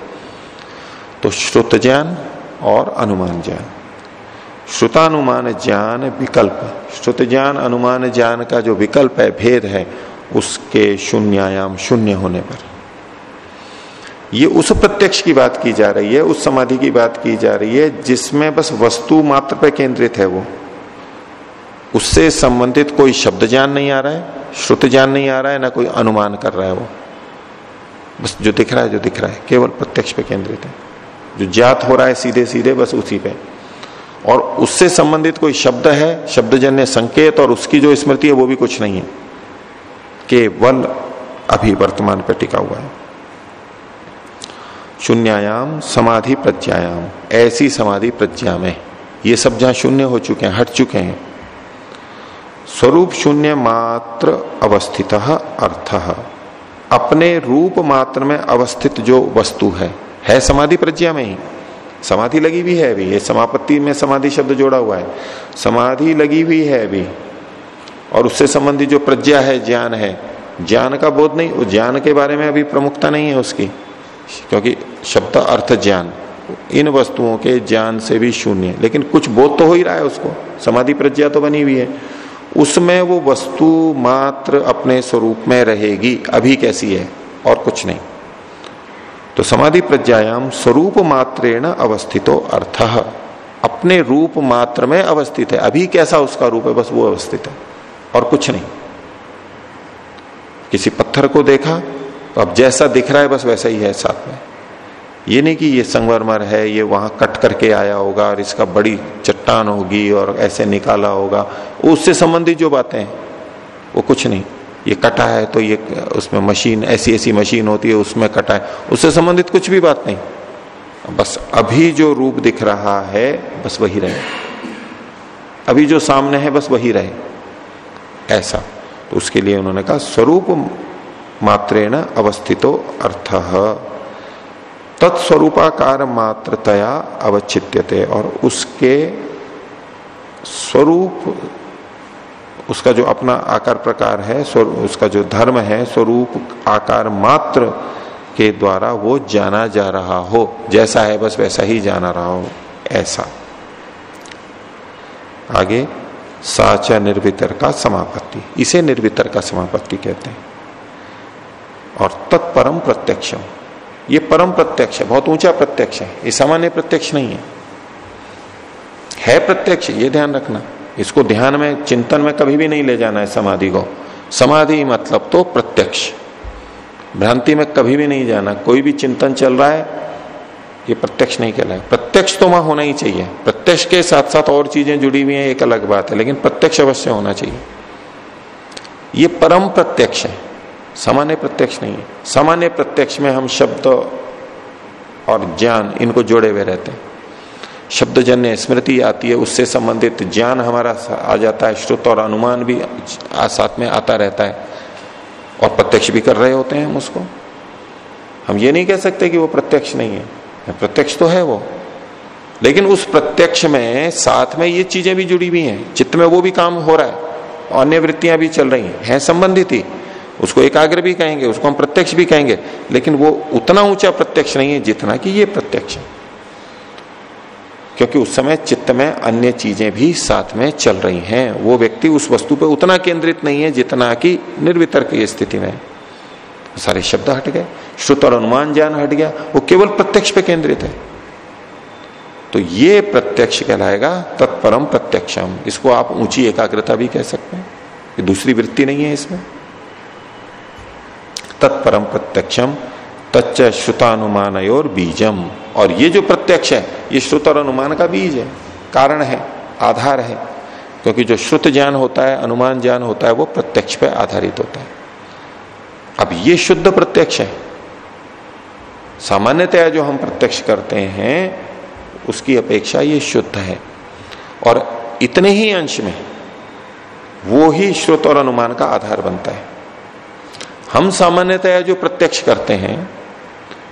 तो श्रुत ज्ञान और अनुमान ज्ञान। श्रुतानुमान ज्ञान विकल्प। श्रुत ज्ञान, अनुमान ज्ञान का जो विकल्प है, भेद है, उसके शून्यायाम शून्य होने पर। ये उस प्रत्यक्ष की बात की जा रही है, उस समाधि की बात की जा रही है, जिसमें बस वस्तु मात्र पर केंद्रित है वो। उससे संबंधित कोई शब्द ज्ञान नहीं आ रहा है। श्रुत ज्ञान नहीं आ रहा है, ना कोई अनुमान कर रहा है वो। बस जो दिख रहा है, जो दिख रहा है। केवल प्रत्यक्ष पे केंद्रित है। जो ज्ञात हो रहा है सीधे सीधे बस उसी पे। और उससे संबंधित कोई शब्द है, शब्दजन्य संकेत और उसकी जो स्मृति है, वो भी कुछ नहीं है। केवल अभी वर्तमान पे टिका हुआ है। शून्यायाम समाधि प्रज्ञायाम। ऐसी समाधि प्रज्ञा में। ये सब जहाँ शून्य हो चुके हैं, हट चुके हैं। स्वरूप शून्य मात्र अवस्थित अर्थ। अपने रूप मात्र में अवस्थित जो वस्तु है है समाधि प्रज्ञा में ही। समाधि लगी हुई है अभी, ये समापत्ति में समाधि शब्द जोड़ा हुआ है। समाधि लगी हुई है अभी, और उससे संबंधित जो प्रज्ञा है, ज्ञान है, ज्ञान का बोध नहीं ज्ञान के बारे में अभी प्रमुखता नहीं है उसकी, क्योंकि शब्द अर्थ ज्ञान, इन वस्तुओं के ज्ञान से भी शून्य, लेकिन कुछ बोध तो हो ही रहा है उसको। समाधि प्रज्ञा तो बनी हुई है। उसमें वो वस्तु मात्र अपने स्वरूप में रहेगी, अभी कैसी है? और कुछ नहीं। तो समाधि प्रज्ञायाम स्वरूप मात्रेण अवस्थितो अर्थ। अपने रूप मात्र में अवस्थित है। अभी कैसा उसका रूप है? बस वो अवस्थित है। और कुछ नहीं। किसी पत्थर को देखा तो अब जैसा दिख रहा है, बस वैसा ही है साथ में। ये नहीं कि ये संगमरमर है, ये वहाँ कट करके आया होगा और इसका बड़ी चट्टान होगी और ऐसे निकाला होगा। उससे संबंधित जो बातें हैं, वो कुछ नहीं। ये कटा है तो ये उसमें मशीन, ऐसी ऐसी मशीन होती है, उसमें कटा है। उससे संबंधित कुछ भी बात नहीं। बस अभी जो रूप दिख रहा है, बस वही रहे। अभी जो सामने है, बस वही रहे। ऐसा। तो उसके लिए उन्होंने कहा, स्वरूप मात्रेण अवस्थितो अर्थ। तत्स्वरूपाकार मात्रतया अवचित्यते और उसके स्वरूप, उसका जो अपना आकार प्रकार है उसका जो धर्म है, स्वरूप आकार मात्र के द्वारा वो जाना जा रहा हो। जैसा है, बस वैसा ही जाना रहा हो, ऐसा। आगे, साचा निर्वितर का समापत्ति। इसे निर्वितर का समापत्ति कहते हैं। और तत्परम प्रत्यक्षम। ये परम प्रत्यक्ष है, बहुत ऊँचा प्रत्यक्ष है। ये सामान्य प्रत्यक्ष नहीं है। है प्रत्यक्ष, ये ध्यान रखना। इसको ध्यान में, चिंतन में कभी भी नहीं ले जाना है समाधि को। समाधि मतलब तो प्रत्यक्ष। भ्रांति में कभी भी नहीं जाना। कोई भी चिंतन चल रहा है, ये प्रत्यक्ष नहीं कहलाए। प्रत्यक्ष तो वहाँ होना ही चाहिए। प्रत्यक्ष के साथ साथ और चीज़ें जुड़ी हुई हैं, एक अलग बात है, लेकिन प्रत्यक्ष अवश्य होना चाहिए। ये परम प्रत्यक्ष है। सामान्य प्रत्यक्ष नहीं है। सामान्य प्रत्यक्ष में हम शब्द और ज्ञान, इनको जोड़े हुए रहते हैं। शब्द जन्य स्मृति आती है, उससे संबंधित ज्ञान हमारा आ जाता है, श्रुत और अनुमान भी साथ में आता रहता है। और प्रत्यक्ष भी कर रहे होते हैं हम उसको। हम ये नहीं कह सकते कि वो प्रत्यक्ष नहीं है। प्रत्यक्ष तो है वो। लेकिन उस प्रत्यक्ष में, साथ में ये चीज़ें भी जुड़ी हुई हैं। चित्त में वो भी काम हो रहा है। अन्य वृत्तियाँ भी चल रही हैं। है संबंधित ही। उसको एकाग्र भी कहेंगे, उसको हम प्रत्यक्ष भी कहेंगे, लेकिन वो उतना ऊँचा प्रत्यक्ष नहीं है जितना कि ये प्रत्यक्ष है। क्योंकि उस समय चित्त में अन्य चीज़ें भी साथ में चल रही हैं। वो व्यक्ति उस वस्तु पर उतना केंद्रित नहीं है जितना कि निर्वितर की स्थिति में। सारे शब्द हट गए, श्रुत और अनुमान ज्ञान हट गया, वो केवल प्रत्यक्ष पे केंद्रित है। तो ये प्रत्यक्ष कहलाएगा तत्परम प्रत्यक्षम। इसको आप ऊँची एकाग्रता भी कह सकते हैं। ये दूसरी वृत्ति नहीं है इसमें। तत्परम प्रत्यक्षम, तच्च श्रुतानुमान और बीजम। और ये जो प्रत्यक्ष है, ये श्रुत और अनुमान का बीज है, कारण है, आधार है। क्योंकि जो श्रुत ज्ञान होता है, अनुमान ज्ञान होता है, वो प्रत्यक्ष पे आधारित होता है। अब ये शुद्ध प्रत्यक्ष है। सामान्यतया जो हम प्रत्यक्ष करते हैं, उसकी अपेक्षा ये शुद्ध है। और इतने ही अंश में वो ही श्रुत और अनुमान का आधार बनता है। हम सामान्यतया जो प्रत्यक्ष करते हैं,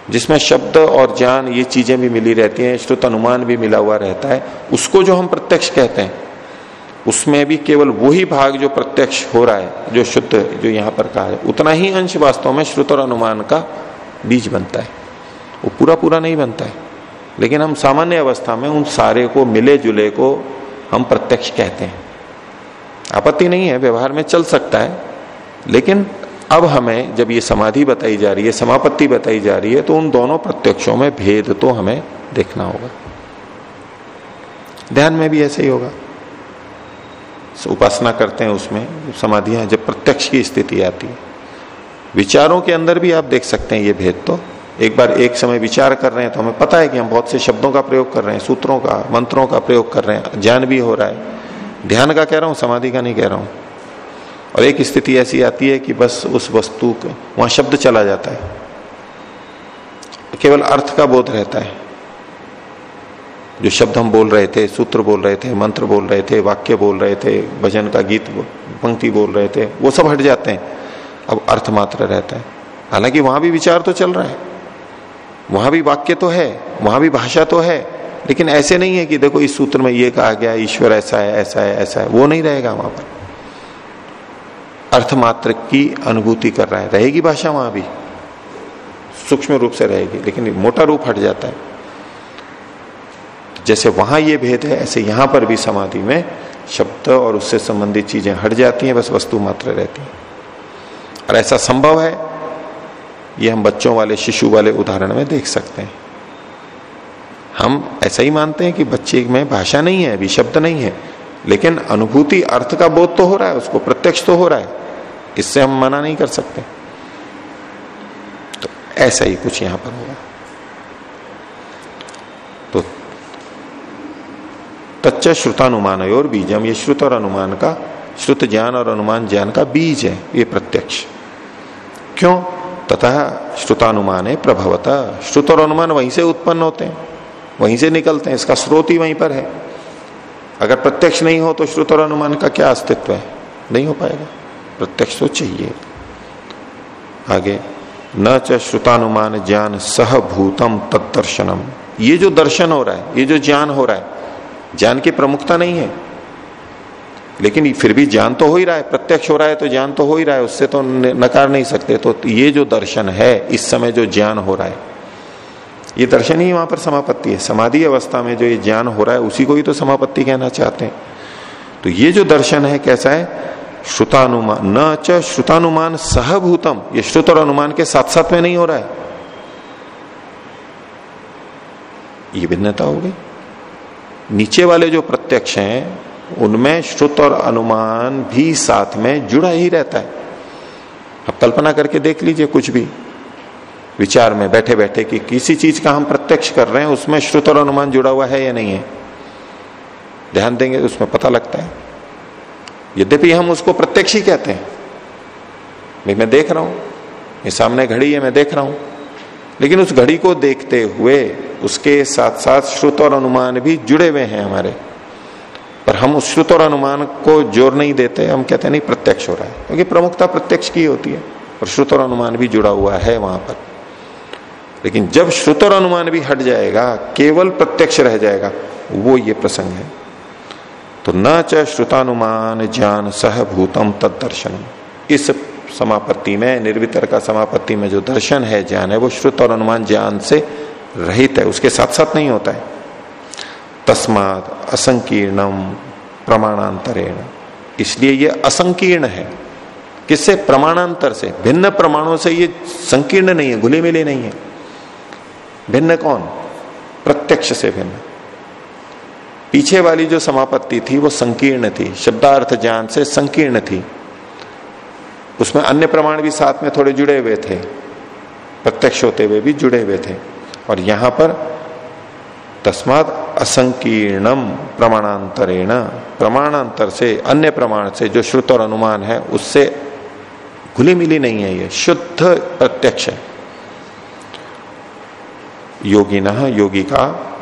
जिसमें शब्द और ज्ञान ये चीज़ें भी मिली रहती हैं, श्रुत अनुमान भी मिला हुआ रहता है, उसको जो हम प्रत्यक्ष कहते हैं, उसमें भी केवल वही भाग जो प्रत्यक्ष हो रहा है, जो शुद्ध, जो यहाँ पर कहा है, उतना ही अंश वास्तव में श्रुत और अनुमान का बीज बनता है। वो पूरा पूरा नहीं बनता है। लेकिन हम सामान्य अवस्था में उन सारे को, मिले जुले को हम प्रत्यक्ष कहते हैं। आपत्ति नहीं है, व्यवहार में चल सकता है, लेकिन अब हमें जब ये समाधि बताई जा रही है, समापत्ति बताई जा रही है तो उन दोनों प्रत्यक्षों में भेद तो हमें देखना होगा। ध्यान में भी ऐसे ही होगा। उपासना करते हैं उसमें, समाधियाँ जब प्रत्यक्ष की स्थिति आती है। विचारों के अंदर भी आप देख सकते हैं ये भेद तो। एक बार एक समय विचार कर रहे हैं तो हमें पता है कि हम बहुत से शब्दों का प्रयोग कर रहे हैं, सूत्रों का, मंत्रों का प्रयोग कर रहे हैं ज्ञान भी हो रहा है। ध्यान का कह रहा हूँ, समाधि का नहीं कह रहा हूँ। और एक स्थिति ऐसी आती है कि बस उस वस्तु वहाँ शब्द चला जाता है। केवल अर्थ का बोध रहता है। जो शब्द हम बोल रहे थे, सूत्र बोल रहे थे, मंत्र बोल रहे थे, वाक्य बोल रहे थे, भजन का गीत, पंक्ति बोल रहे थे, वो सब हट जाते हैं। अब अर्थ मात्र रहता है। हालाँकि वहाँ भी विचार तो चल रहा है। वहाँ भी वाक्य तो है, वहाँ भी भाषा तो है, लेकिन ऐसे नहीं है कि देखो इस सूत्र में ये कहा गया, ईश्वर ऐसा है ऐसा है ऐसा है, वो नहीं रहेगा वहाँ पर। अर्थमात्र की अनुभूति कर रहा है। रहेगी भाषा वहाँ भी। सूक्ष्म रूप से रहेगी, लेकिन मोटा रूप हट जाता है। जैसे वहाँ ये भेद है, ऐसे यहाँ पर भी समाधि में शब्द और उससे संबंधित चीज़ें हट जाती हैं, बस वस्तु मात्र रहती है। और ऐसा संभव है, ये हम बच्चों वाले, शिशु वाले उदाहरण में देख सकते हैं। हम ऐसा ही मानते हैं कि बच्चे में भाषा नहीं है, अभी शब्द नहीं है। लेकिन अनुभूति अर्थ का बोध तो हो रहा है, उसको प्रत्यक्ष तो हो रहा है। इससे हम मना नहीं कर सकते। तो ऐसा ही कुछ यहाँ पर होगा तो तच्च श्रुतानुमान और बीजम ये श्रुत और अनुमान का, श्रुत ज्ञान और अनुमान ज्ञान का बीज है, ये प्रत्यक्ष। क्यों? तथा श्रुतानुमान है प्रभवता। श्रुत और अनुमान वहीं से उत्पन्न होते हैं, वहीं से निकलते हैं, इसका स्रोत ही वहीं पर है। अगर प्रत्यक्ष नहीं हो तो श्रुत और अनुमान का क्या अस्तित्व है? नहीं हो पाएगा। प्रत्यक्ष तो चाहिए। आगे, न च श्रुतानुमान ज्ञान सहभूतम तत्दर्शनम। ये जो दर्शन हो रहा है, ये जो ज्ञान हो रहा है, ज्ञान की प्रमुखता नहीं है। लेकिन फिर भी ज्ञान तो हो ही रहा है। प्रत्यक्ष हो रहा है तो ज्ञान तो हो ही रहा है। उससे तो नकार नहीं सकते। तो ये जो दर्शन है, इस समय जो ज्ञान हो रहा है ये दर्शन ही वहाँ पर समापत्ति है। समाधि अवस्था में जो ये ज्ञान हो रहा है, उसी को ही तो समापत्ति कहना चाहते हैं। तो ये जो दर्शन है, कैसा है? श्रुतानुमान, न च श्रुतानुमान सहभूतम। ये श्रुत और अनुमान के साथ साथ में नहीं हो रहा है। ये भिन्नता हो गई। नीचे वाले जो प्रत्यक्ष हैं, उनमें श्रुत और अनुमान भी साथ में जुड़ा ही रहता है। अब कल्पना करके देख लीजिए कुछ भी। विचार में बैठे बैठे कि किसी चीज़ का हम प्रत्यक्ष कर रहे हैं, उसमें श्रुत और अनुमान जुड़ा हुआ है या नहीं है? ध्यान देंगे उसमें पता लगता है। यद्यपि हम उसको प्रत्यक्ष ही कहते हैं। नहीं मैं देख रहा हूँ, ये सामने घड़ी है, मैं देख रहा हूँ। लेकिन उस घड़ी को देखते हुए उसके साथ साथ श्रुत और अनुमान भी जुड़े हुए हैं हमारे। पर हम उस श्रुत और अनुमान को ज़ोर नहीं देते, हम कहते नहीं, प्रत्यक्ष हो रहा है। क्योंकि प्रमुखता प्रत्यक्ष की होती है, और श्रुत और अनुमान भी जुड़ा हुआ है वहाँ पर। लेकिन जब श्रुत और अनुमान भी हट जाएगा, केवल प्रत्यक्ष रह जाएगा, वो ये प्रसंग है। तो न च श्रुतानुमान, ज्ञान सहभूतम तद दर्शन। इस समापत्ति में, निर्वितर का समापत्ति में जो दर्शन है, ज्ञान है, वो श्रुत और अनुमान ज्ञान से रहित है, उसके साथ साथ नहीं होता है। तस्मात असंकीर्णम प्रमाणांतरेण। इसलिए ये असंकीर्ण है। किससे? प्रमाणांतर से। भिन्न प्रमाणों से ये संकीर्ण नहीं है, घुले मिले नहीं है। भिन्न कौन? प्रत्यक्ष से भिन्न। पीछे वाली जो समापत्ति थी, वो संकीर्ण थी। शब्दार्थ ज्ञान से संकीर्ण थी। उसमें अन्य प्रमाण भी साथ में थोड़े जुड़े हुए थे। प्रत्यक्ष होते हुए भी जुड़े हुए थे। और यहाँ पर तस्मात असंकीर्णम प्रमाणांतरेण। प्रमाणांतर से, अन्य प्रमाण से जो श्रुत और अनुमान है, उससे घुली मिली नहीं है ये। शुद्ध प्रत्यक्ष है। योगी न योगी का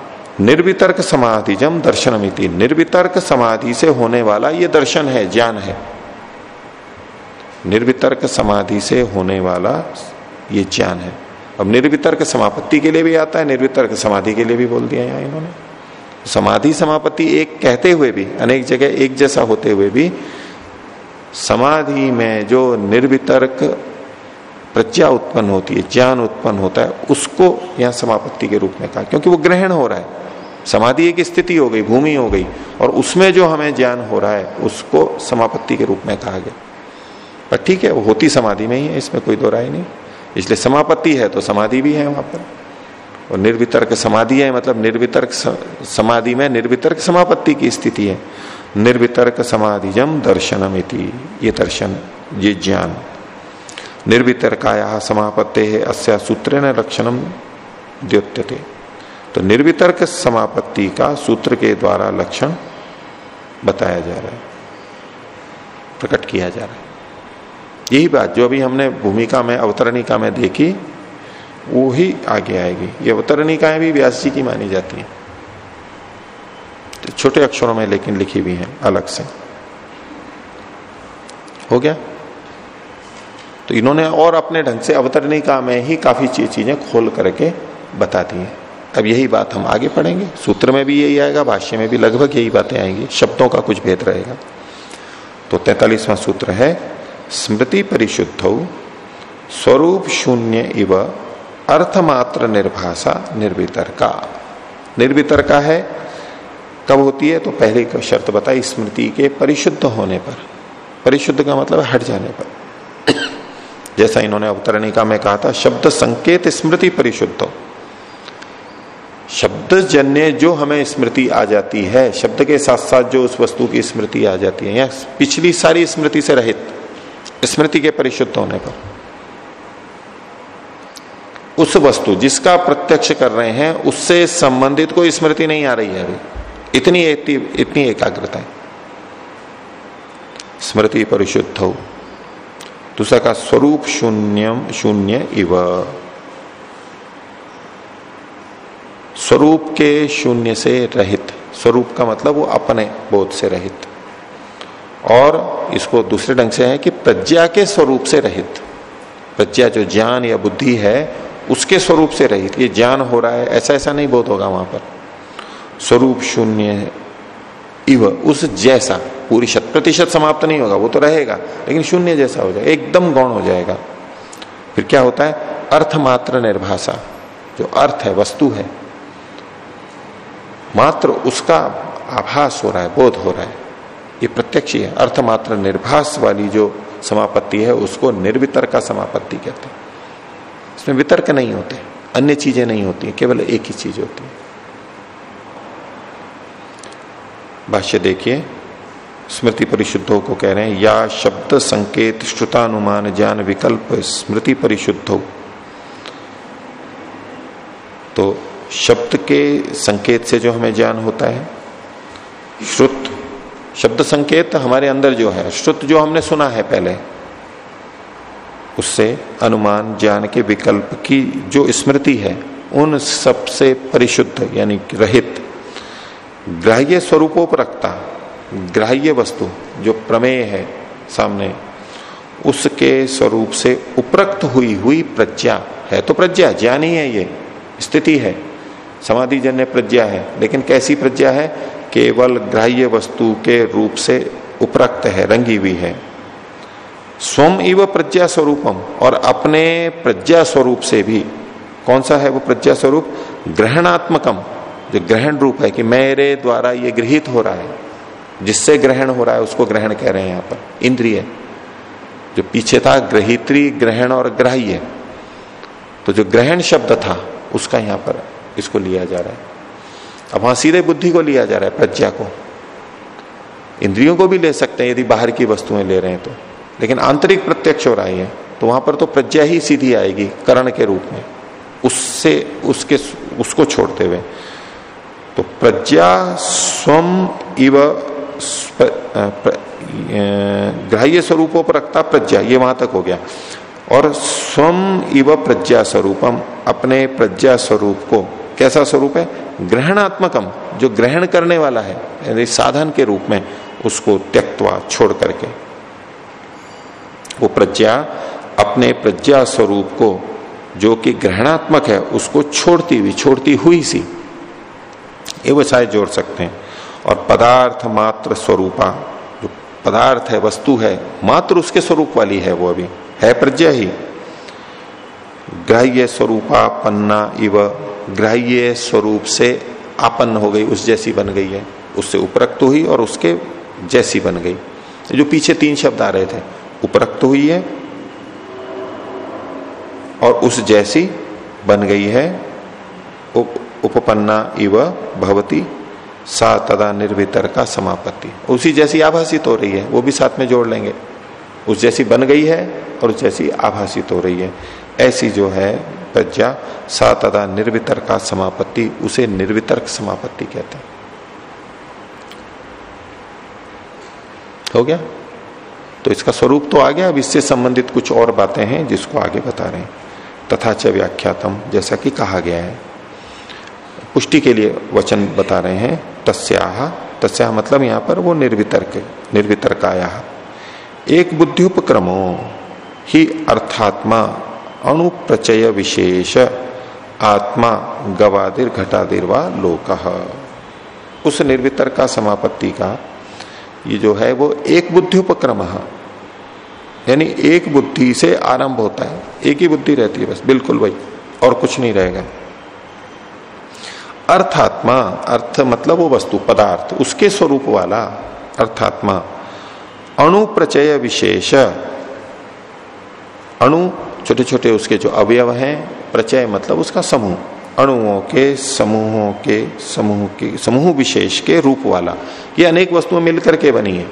निर्वितर्क समाधि जम दर्शनमिति। निर्वितर्क समाधि से होने वाला ये दर्शन है, ज्ञान है। निर्वितर्क समाधि से होने वाला ये ज्ञान है। अब निर्वितर्क समापत्ति के लिए भी आता है, निर्वितर्क समाधि के लिए भी बोल दिया यहाँ इन्होंने। समाधि समापत्ति एक कहते हुए भी, अनेक जगह एक जैसा होते हुए भी, समाधि में जो निर्वितर्क प्रज्ञा उत्पन्न होती है, ज्ञान उत्पन्न होता है, उसको यहाँ समापत्ति के रूप में कहा, क्योंकि वो ग्रहण हो रहा है। समाधि एक स्थिति हो गई, भूमि हो गई, और उसमें जो हमें ज्ञान हो रहा है, उसको समापत्ति के रूप में कहा गया। पर ठीक है, वो होती समाधि में ही है, इसमें कोई दो राय नहीं। इसलिए समापत्ति है तो समाधि भी है वहाँ पर। और निर्वितर्क समाधि है मतलब निर्वितर्क समाधि में निर्वितर्क समापत्ति की स्थिति है। निर्वितर्क समाधिजम दर्शनम ये दर्शन, ये ज्ञान। निर्वितर्काया समापत्ते है अस्या सूत्र न लक्षणम द्योत्यते। तो निर्वितर्क समापत्ति का सूत्र के द्वारा लक्षण बताया जा रहा है, प्रकट किया जा रहा है। यही बात जो अभी हमने भूमिका में, अवतरणिका में देखी, वो ही आगे आएगी। ये अवतरणिकाएँ भी व्यास जी की मानी जाती हैं। तो छोटे अक्षरों में लेकिन लिखी हुई हैं, अलग से। हो गया? तो इन्होंने और अपने ढंग से अवतरणिका में ही काफ़ी चीज़ें खोल करके बता दी हैं। अब यही बात हम आगे पढ़ेंगे। सूत्र में भी यही आएगा, भाष्य में भी लगभग यही बातें आएँगी। शब्दों का कुछ भेद रहेगा। तो तैतालीसवां सूत्र है, स्मृति परिशुद्ध, स्वरूप शून्य इव, अर्थमात्र निर्भाषा निर्वितरका। निर्वितरका है, कब होती है? तो पहले शर्त बताई, स्मृति के परिशुद्ध होने पर। परिशुद्ध का मतलब हट जाने पर। जैसा इन्होंने अवतरणिका में कहा था, शब्द संकेत स्मृति परिशुद्ध शब्द जन्य जो हमें स्मृति आ जाती है, शब्द के साथ साथ जो उस वस्तु की स्मृति आ जाती है, या पिछली सारी स्मृति से रहित, स्मृति के परिशुद्ध होने पर। उस वस्तु जिसका प्रत्यक्ष कर रहे हैं, उससे संबंधित कोई स्मृति नहीं आ रही है अभी। इतनी इतनी एकाग्रता है स्मृति परिशुद्ध हो। दूसरा का स्वरूप शून्यम, शून्य इव। स्वरूप के शून्य से रहित। स्वरूप का मतलब वो अपने बोध से रहित। और इसको दूसरे ढंग से है कि प्रज्ञा के स्वरूप से रहित। प्रज्ञा जो ज्ञान या बुद्धि है, उसके स्वरूप से रहित। ये ज्ञान हो रहा है ऐसा ऐसा नहीं बोध होगा वहाँ पर। स्वरूप शून्य इव, उस जैसा। पूरी शत प्रतिशत समाप्त नहीं होगा, वो तो रहेगा, लेकिन शून्य जैसा हो जाएगा एकदम गौण हो जाएगा। फिर क्या होता है? अर्थमात्र निर्भाषा, जो अर्थ है, वस्तु है, मात्र उसका आभास हो रहा है, बोध हो रहा है, ये प्रत्यक्ष ही अर्थमात्र निर्भास वाली जो समापत्ति है, उसको निर्वितर का समापत्ति कहते हैं। इसमें वितर्क नहीं होते, अन्य चीज़ें नहीं होती, केवल एक ही चीज़ होती है। भाष्य देखिए स्मृति परिशुद्धों को कह रहे हैं, या शब्द संकेत श्रुतानुमान ज्ञान विकल्प स्मृति परिशुद्धो। तो शब्द के संकेत से जो हमें ज्ञान होता है, श्रुत, शब्द संकेत हमारे अंदर जो है, श्रुत जो हमने सुना है पहले, उससे अनुमान ज्ञान के विकल्प की जो स्मृति है, उन सबसे परिशुद्ध यानी रहित, ग्राह्य स्वरूपोपरक्ता ग्राह्य वस्तु जो प्रमेय है सामने, उसके स्वरूप से उपरक्त हुई हुई प्रज्ञा है तो प्रज्ञा, ज्ञान ही है ये, स्थिति है समाधि जन्य प्रज्ञा है। लेकिन कैसी प्रज्ञा है? केवल ग्राह्य वस्तु के रूप से उपरक्त है, रंगी हुई है। स्वम इव प्रज्ञा स्वरूपम, और अपने प्रज्ञा स्वरूप से भी, कौन सा है वो प्रज्ञा स्वरूप? ग्रहणात्मकम, जो ग्रहण रूप है कि मेरे द्वारा ये गृहित हो रहा है। जिससे ग्रहण हो रहा है, उसको ग्रहण कह रहे हैं यहाँ पर। इंद्रिय। जो पीछे था ग्रहित्री ग्रहण और ग्राह्य। तो जो ग्रहण शब्द था, उसका यहाँ पर इसको लिया जा रहा है। अब वहाँ सीधे बुद्धि को लिया जा रहा है, प्रज्ञा को। इंद्रियों को भी ले सकते हैं, यदि बाहर की वस्तुएँ ले रहे हैं तो। लेकिन आंतरिक प्रत्यक्ष हो रहा है तो वहाँ पर तो प्रज्ञा ही सीधी आएगी, करण के रूप में। उससे, उसके, उसको छोड़ते हुए। तो प्रज्ञा स्वम इव ग्राह्य स्वरूपों पर रखता प्रज्ञा, ये वहाँ तक हो गया। और स्वम इव प्रज्ञा स्वरूपम, अपने प्रज्ञा स्वरूप को, कैसा स्वरूप है? ग्रहणात्मकम, जो ग्रहण करने वाला है साधन के रूप में, उसको त्यक्तवा छोड़ करके। वो प्रज्ञा, अपने प्रज्ञा स्वरूप को, जो कि ग्रहणात्मक है, उसको छोड़ती हुई छोड़ती हुई सी। ये वो शायद जोड़ सकते हैं। और पदार्थ मात्र स्वरूपा जो पदार्थ है वस्तु है मात्र उसके स्वरूप वाली है वो अभी। है प्रज्ञा ही ग्राह्य स्वरूपा पन्ना इव ग्राह्य स्वरूप से आपन्न हो गई उस जैसी बन गई है। उससे उपरक्त हुई और उसके जैसी बन गई। जो पीछे तीन शब्द आ रहे थे उपरक्त हुई है और उस जैसी बन गई है। उप, उपपन्ना इव भवती सा तदा निर्वितर का समापत्ति। उसी जैसी आभासित हो रही है, वो भी साथ में जोड़ लेंगे। उस जैसी बन गई है और उस जैसी आभासित हो रही है। ऐसी जो है प्रज्ञा, सा तदा निर्वितर का समापत्ति, उसे निर्वितर्क समापत्ति कहते हैं। हो गया? तो इसका स्वरूप तो आ गया, अब इससे संबंधित कुछ और बातें हैं जिसको आगे बता रहे हैं। तथा च व्याख्यातम, जैसा कि कहा गया है। पुष्टि के लिए वचन बता रहे हैं, तस्या तस्या मतलब यहाँ पर वो निर्वितर्क, निर्वितर्काया। एक बुद्धि उपक्रमो, ही अर्थात्मा अणुप्रचय विशेष, आत्मा गवादिर घटादिर व लोक। उस निर्वितर का समापत्ति का, ये जो है वो एक बुद्धि उपक्रम। यानी एक बुद्धि से आरंभ होता है, एक ही बुद्धि रहती है बस, बिल्कुल वही, और कुछ नहीं रहेगा। अर्थात्मा, अर्थ मतलब वो वस्तु, पदार्थ, उसके स्वरूप वाला अर्थात्मा। अणु प्रचय विशेष। अणु छोटे छोटे उसके जो अवयव हैं प्रचय मतलब उसका समूह। अणुओं के, समूहों के, समूह के, समूह विशेष के रूप वाला। ये अनेक वस्तुएँ मिलकर के बनी है,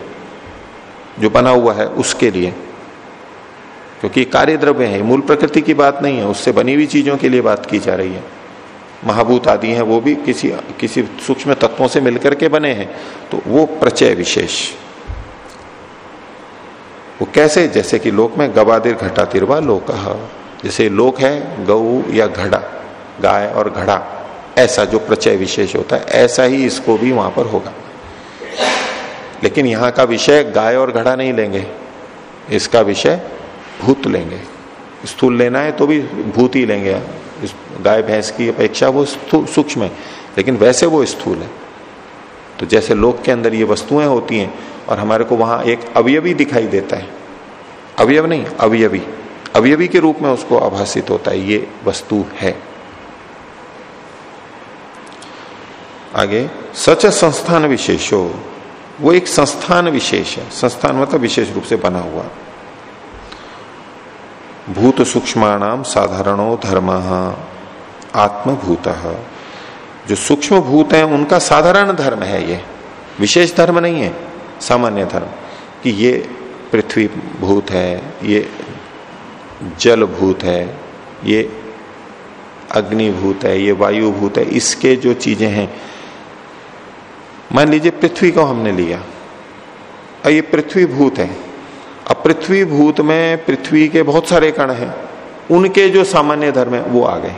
जो बना हुआ है उसके लिए। क्योंकि कार्य द्रव्य है मूल प्रकृति की बात नहीं है, उससे बनी हुई चीज़ों के लिए बात की जा रही है। महाभूत आदि हैं, वो भी किसी किसी सूक्ष्म तत्वों से मिलकर के बने हैं। तो वो प्रचय विशेष। वो कैसे? जैसे कि लोक में गवादिर घटा तिरवा लोक। जैसे लोक है गऊ या घड़ा, गाय और घड़ा, ऐसा जो प्रचय विशेष होता है, ऐसा ही इसको भी वहाँ पर होगा। लेकिन यहाँ का विषय गाय और घड़ा नहीं लेंगे। इसका विषय भूत लेंगे। स्थूल लेना है तो भी भूत ही लेंगे। गाय, भैंस की अपेक्षा वो सूक्ष्म है, लेकिन वैसे वो स्थूल है। तो जैसे लोक के अंदर ये वस्तुएँ होती हैं और हमारे को वहाँ एक अवयवी दिखाई देता है। अवयव नहीं, अवयवी। अवयवी के रूप में उसको आभासित होता है, ये वस्तु है। आगे, सच संस्थान विशेषो। वो एक संस्थान विशेष है। संस्थान मतलब विशेष रूप से बना हुआ। भूत सूक्ष्माणाम साधारणो धर्म, आत्मभूत। जो सूक्ष्म भूत है, उनका साधारण धर्म है ये। विशेष धर्म नहीं है, सामान्य धर्म। कि ये पृथ्वी भूत है, ये जल भूत है, ये अग्नि भूत है, ये वायु भूत है, इसके जो चीज़ें हैं, मान लीजिए पृथ्वी को हमने लिया, और ये पृथ्वी भूत है पृथ्वी भूत में पृथ्वी के बहुत सारे कण हैं। उनके जो सामान्य धर्म है, वो आ गए।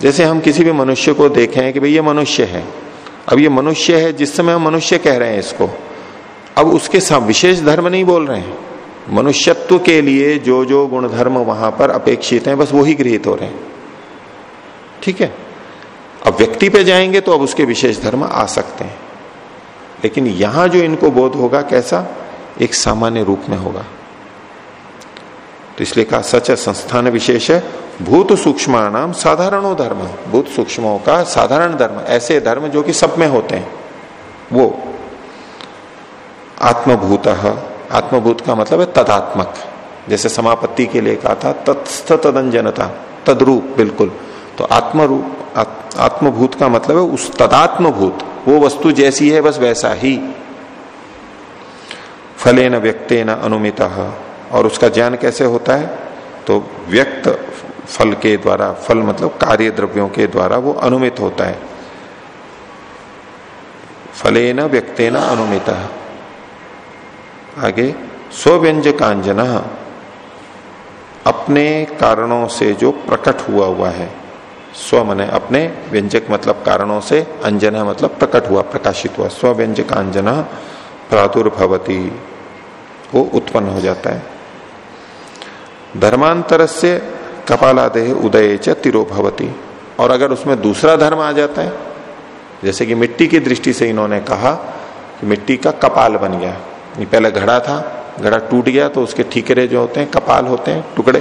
जैसे हम किसी भी मनुष्य को देखें कि भाई ये मनुष्य है। अब ये मनुष्य है, जिस समय हम मनुष्य कह रहे हैं इसको, अब उसके विशेष धर्म नहीं बोल रहे हैं। मनुष्यत्व के लिए जो जो गुण धर्म वहाँ पर अपेक्षित हैं, बस वो ही गृहित हो रहे हैं। ठीक है? अब व्यक्ति पे जाएँगे तो अब उसके विशेष धर्म आ सकते हैं। लेकिन यहाँ जो इनको बोध होगा, कैसा? एक सामान्य रूप में होगा। तो इसलिए कहा, सच संस्थान विशेष है, भूत सूक्ष्म नाम साधारणो धर्म। भूत सूक्ष्मों का साधारण धर्म, ऐसे धर्म जो कि सब में होते हैं। वो आत्मभूत आत्मभूत का मतलब है तदात्मक। जैसे समापत्ति के लिए कहा था तत्स्थ तदंजनता तद्रूप, बिल्कुल। तो आत्मरूप आत्मभूत का मतलब है उस तदात्मभूत। वो वस्तु जैसी है, बस वैसा ही। फले न व्यक्ते अनुमित। और उसका ज्ञान कैसे होता है? तो व्यक्त फल के द्वारा, फल मतलब कार्य द्रव्यों के द्वारा वो अनुमित होता है। फले न व्यक्ते न अनुमित। आगे, स्वव्यंजकांजन। अपने कारणों से जो प्रकट हुआ हुआ है, स्व मने अपने व्यंजक मतलब कारणों से, अंजन मतलब प्रकट हुआ, प्रकाशित हुआ, स्वव्यंजकांजन। प्रादुर्भवती, वो उत्पन्न हो जाता है। धर्मांतर से कपालादेह उदय च तिरो भवती और अगर उसमें दूसरा धर्म आ जाता है, जैसे कि मिट्टी की दृष्टि से इन्होंने कहा कि मिट्टी का कपाल बन गया। पहले घड़ा था, घड़ा टूट गया तो उसके ठीकरे जो होते हैं, कपाल होते हैं, टुकड़े,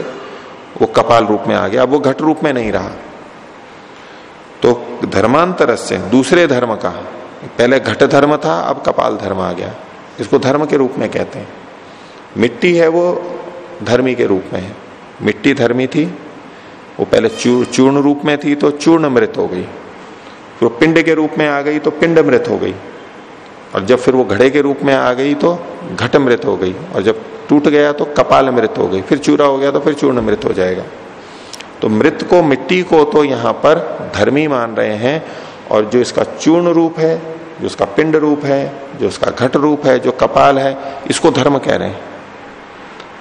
वो कपाल रूप में आ गया। अब वो घट रूप में नहीं रहा। तो धर्मांतर से दूसरे धर्म का पहले घट धर्म था, अब कपाल धर्म आ गया। इसको धर्म के रूप में कहते हैं। मिट्टी है वो धर्मी के रूप में है। मिट्टी धर्मी थी, वो पहले चूर्ण रूप में थी तो चूर्ण मृत हो गई। फिर पिंड के रूप में आ गई तो पिंड मृत हो गई। और जब फिर वो घड़े के रूप में आ गई तो घट मृत हो गई। और जब टूट गया तो कपाल मृत हो गई। फिर चूरा हो गया तो फिर चूर्ण मृत हो जाएगा। तो मृत को मिट्टी को तो यहाँ पर धर्मी मान रहे हैं। और जो इसका चूर्ण रूप है, जो उसका पिंड रूप है, जो उसका घट रूप है, जो कपाल है, इसको धर्म कह रहे हैं।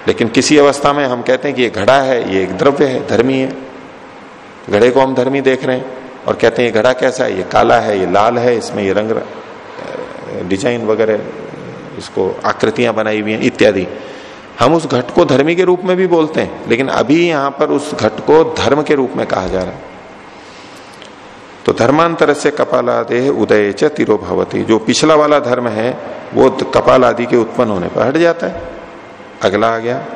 लेकिन किसी अवस्था में हम कहते हैं कि ये घड़ा है, ये एक द्रव्य है, धर्मी है। घड़े को हम धर्मी देख रहे हैं और कहते हैं ये घड़ा कैसा है, ये काला है, ये लाल है, इसमें ये रंग डिज़ाइन वगैरह, इसको आकृतियाँ बनाई हुई हैं, इत्यादि। हम उस घट को धर्मी के रूप में भी बोलते हैं, लेकिन अभी यहाँ पर उस घट को धर्म के रूप में कहा जा रहा है। तो धर्मांतर से कपाल कपालादेह उदय च तिरो भवती। जो पिछला वाला धर्म है, वो कपाल आदि के उत्पन्न होने पर हट जाता है। अगला आ गया।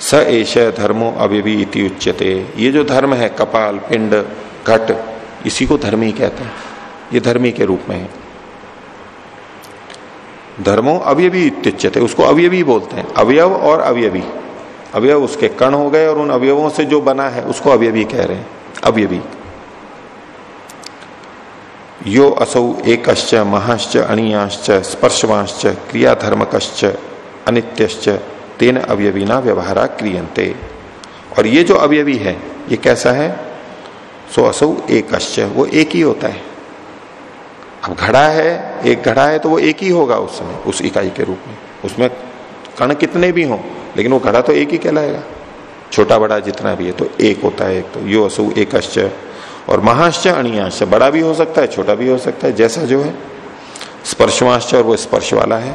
स एश धर्मो अभी इति उच्यते। ये जो धर्म है, कपाल, पिंड, घट, इसी को धर्मी कहते हैं। ये धर्मी के रूप में है। धर्मो अवयवी इत्युच्यते उसको अवयवी बोलते हैं। अवयव और अवयवी। अवयव उसके कण हो गए और उन अवयवों से जो बना है, उसको अवयवी कह रहे हैं। अवयवी। यो असौ एक महाश्च, अणियाश्च, स्पर्शवांश्च, क्रियाधर्मकश्च, अनित्यश्च, तेन अवयवीना व्यवहारा क्रियंते और ये जो अवयवी है, ये कैसा है? सो असौ एक वो एक ही होता है। अब घड़ा है, एक घड़ा है तो वो एक ही होगा उस समय, उस इकाई के रूप में। उसमें कण कितने भी हों, लेकिन वो घड़ा तो एक ही कहलाएगा। छोटा, बड़ा, जितना भी है तो एक होता है एक। तो यो असु एक और महाश्च अणियाश्च बड़ा भी हो सकता है, छोटा भी हो सकता है, जैसा जो है। स्पर्शवाश्च और वो स्पर्श वाला है।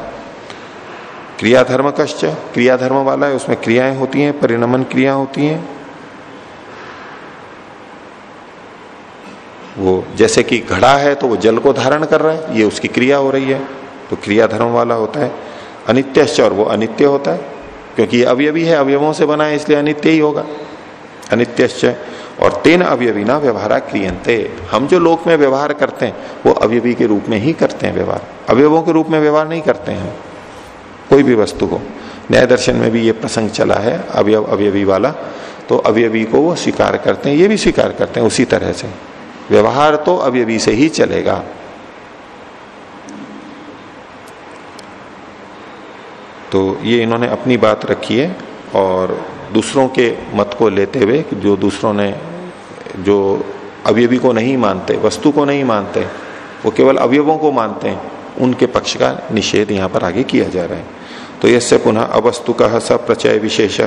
क्रिया धर्म कश्च क्रिया धर्म वाला है, उसमें क्रियाएँ होती हैं, परिणमन क्रिया होती हैं। वो जैसे कि घड़ा है तो वो जल को धारण कर रहा है, ये उसकी क्रिया हो रही है तो क्रिया धर्म वाला होता है। अनित्यश्च और वो अनित्य होता है, क्योंकि ये अवयवी है, अवयवों से बना है, इसलिए अनित्य ही होगा। अनित्यश्च और तेन अवयवी ना व्यवहारा क्रियंते हम जो लोक में व्यवहार करते हैं, वो अवयवी के रूप में ही करते हैं व्यवहार। अवयवों के रूप में व्यवहार नहीं करते हैं। कोई भी वस्तु को। न्याय दर्शन में भी ये प्रसंग चला है, अवयव, अवयवी वाला। तो अवयवी को वो स्वीकार करते हैं, ये भी स्वीकार करते हैं उसी तरह से। व्यवहार तो अवयवी से ही चलेगा। तो ये इन्होंने अपनी बात रखी है और दूसरों के मत को लेते हुए जो दूसरों ने, जो अवयवी को नहीं मानते, वस्तु को नहीं मानते, वो केवल अवयवों को मानते हैं, उनके पक्ष का निषेध यहाँ पर आगे किया जा रहा है। तो इससे पुनः अवस्तु का सब प्रचय विशेष,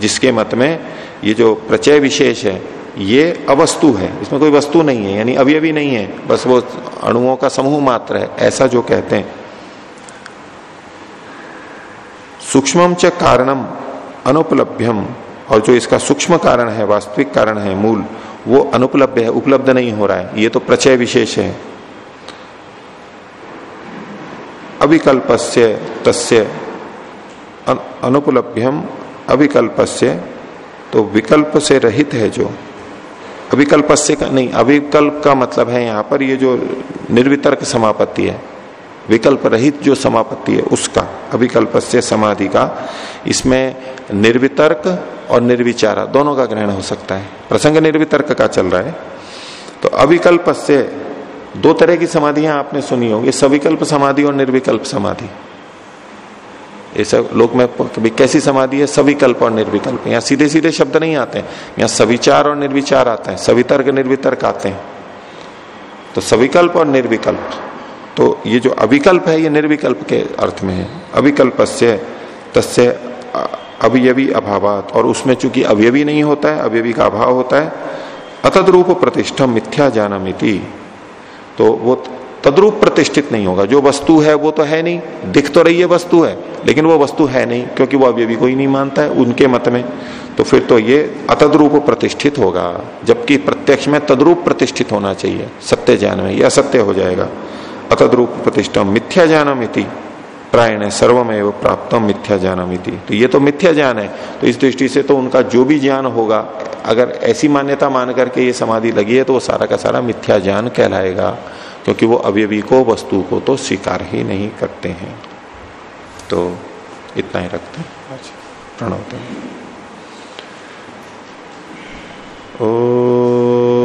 जिसके मत में ये जो प्रचय विशेष है, ये अवस्तु है। इसमें कोई वस्तु नहीं है, यानी अवयवी नहीं है, बस वो अणुओं का समूह मात्र है, ऐसा जो कहते हैं। सूक्ष्म च कारणम अनुपलभ्यम। और जो इसका सूक्ष्म कारण है, वास्तविक कारण है, मूल, वो अनुपलब्ध है, उपलब्ध नहीं हो रहा है। ये तो प्रचय विशेष है। अविकल्पस्य तस्य अनुपलभ्यम, अविकल्पस्य तो विकल्प से रहित है जो। अविकल्प से का नहीं, अविकल्प का मतलब है यहाँ पर ये जो निर्वितर्क समापत्ति है। विकल्प रहित जो समापत्ति है, उसका अविकल्प से समाधि का, इसमें निर्वितर्क और निर्विचारा, दोनों का ग्रहण हो सकता है। प्रसंग निर्वितर्क का चल रहा है। तो अविकल्प से दो तरह की समाधियाँ आपने सुनी होंगी सविकल्प समाधि और निर्विकल्प समाधि। ऐसा लोक में कभी कैसी समाधि है? सविकल्प और निर्विकल्प। यहाँ सीधे सीधे शब्द नहीं आते हैं। यहाँ सविचार और निर्विचार आते हैं। सवितर्क, निर्वितर्क आते हैं। तो सविकल्प और निर्विकल्प। तो ये जो अविकल्प है, ये निर्विकल्प के अर्थ में है। अविकल्प से तस्य अवयवी अभावात। और उसमें चूँकि अवयवी नहीं होता है, अवयवी का अभाव होता है, अतद्रूप प्रतिष्ठा मिथ्या जानमिति तो वो तद्रूप प्रतिष्ठित नहीं होगा। जो वस्तु है, वो तो है नहीं। दिख तो रही है वस्तु है, लेकिन वो वस्तु है नहीं, क्योंकि वो अवयवी को ही नहीं मानता है उनके मत में। तो फिर तो ये अतद्रूप प्रतिष्ठित होगा, जबकि प्रत्यक्ष में तद्रूप प्रतिष्ठित होना चाहिए, सत्य ज्ञान में, यह असत्य हो जाएगा। अतद्रूप प्रतिष्ठा मिथ्या ज्ञानमिति प्रायण सर्वमेव प्राप्त मिथ्या ज्ञानमिति तो ये तो मिथ्या ज्ञान है। तो इस दृष्टि से तो उनका जो भी ज्ञान होगा अगर ऐसी मान्यता मान करके ये समाधि लगी है तो वो सारा का सारा मिथ्या ज्ञान कहलाएगा क्योंकि वो अवयवी को वस्तु को तो स्वीकार ही नहीं करते हैं। तो इतना ही रखते हैं। प्रणव ओ ओ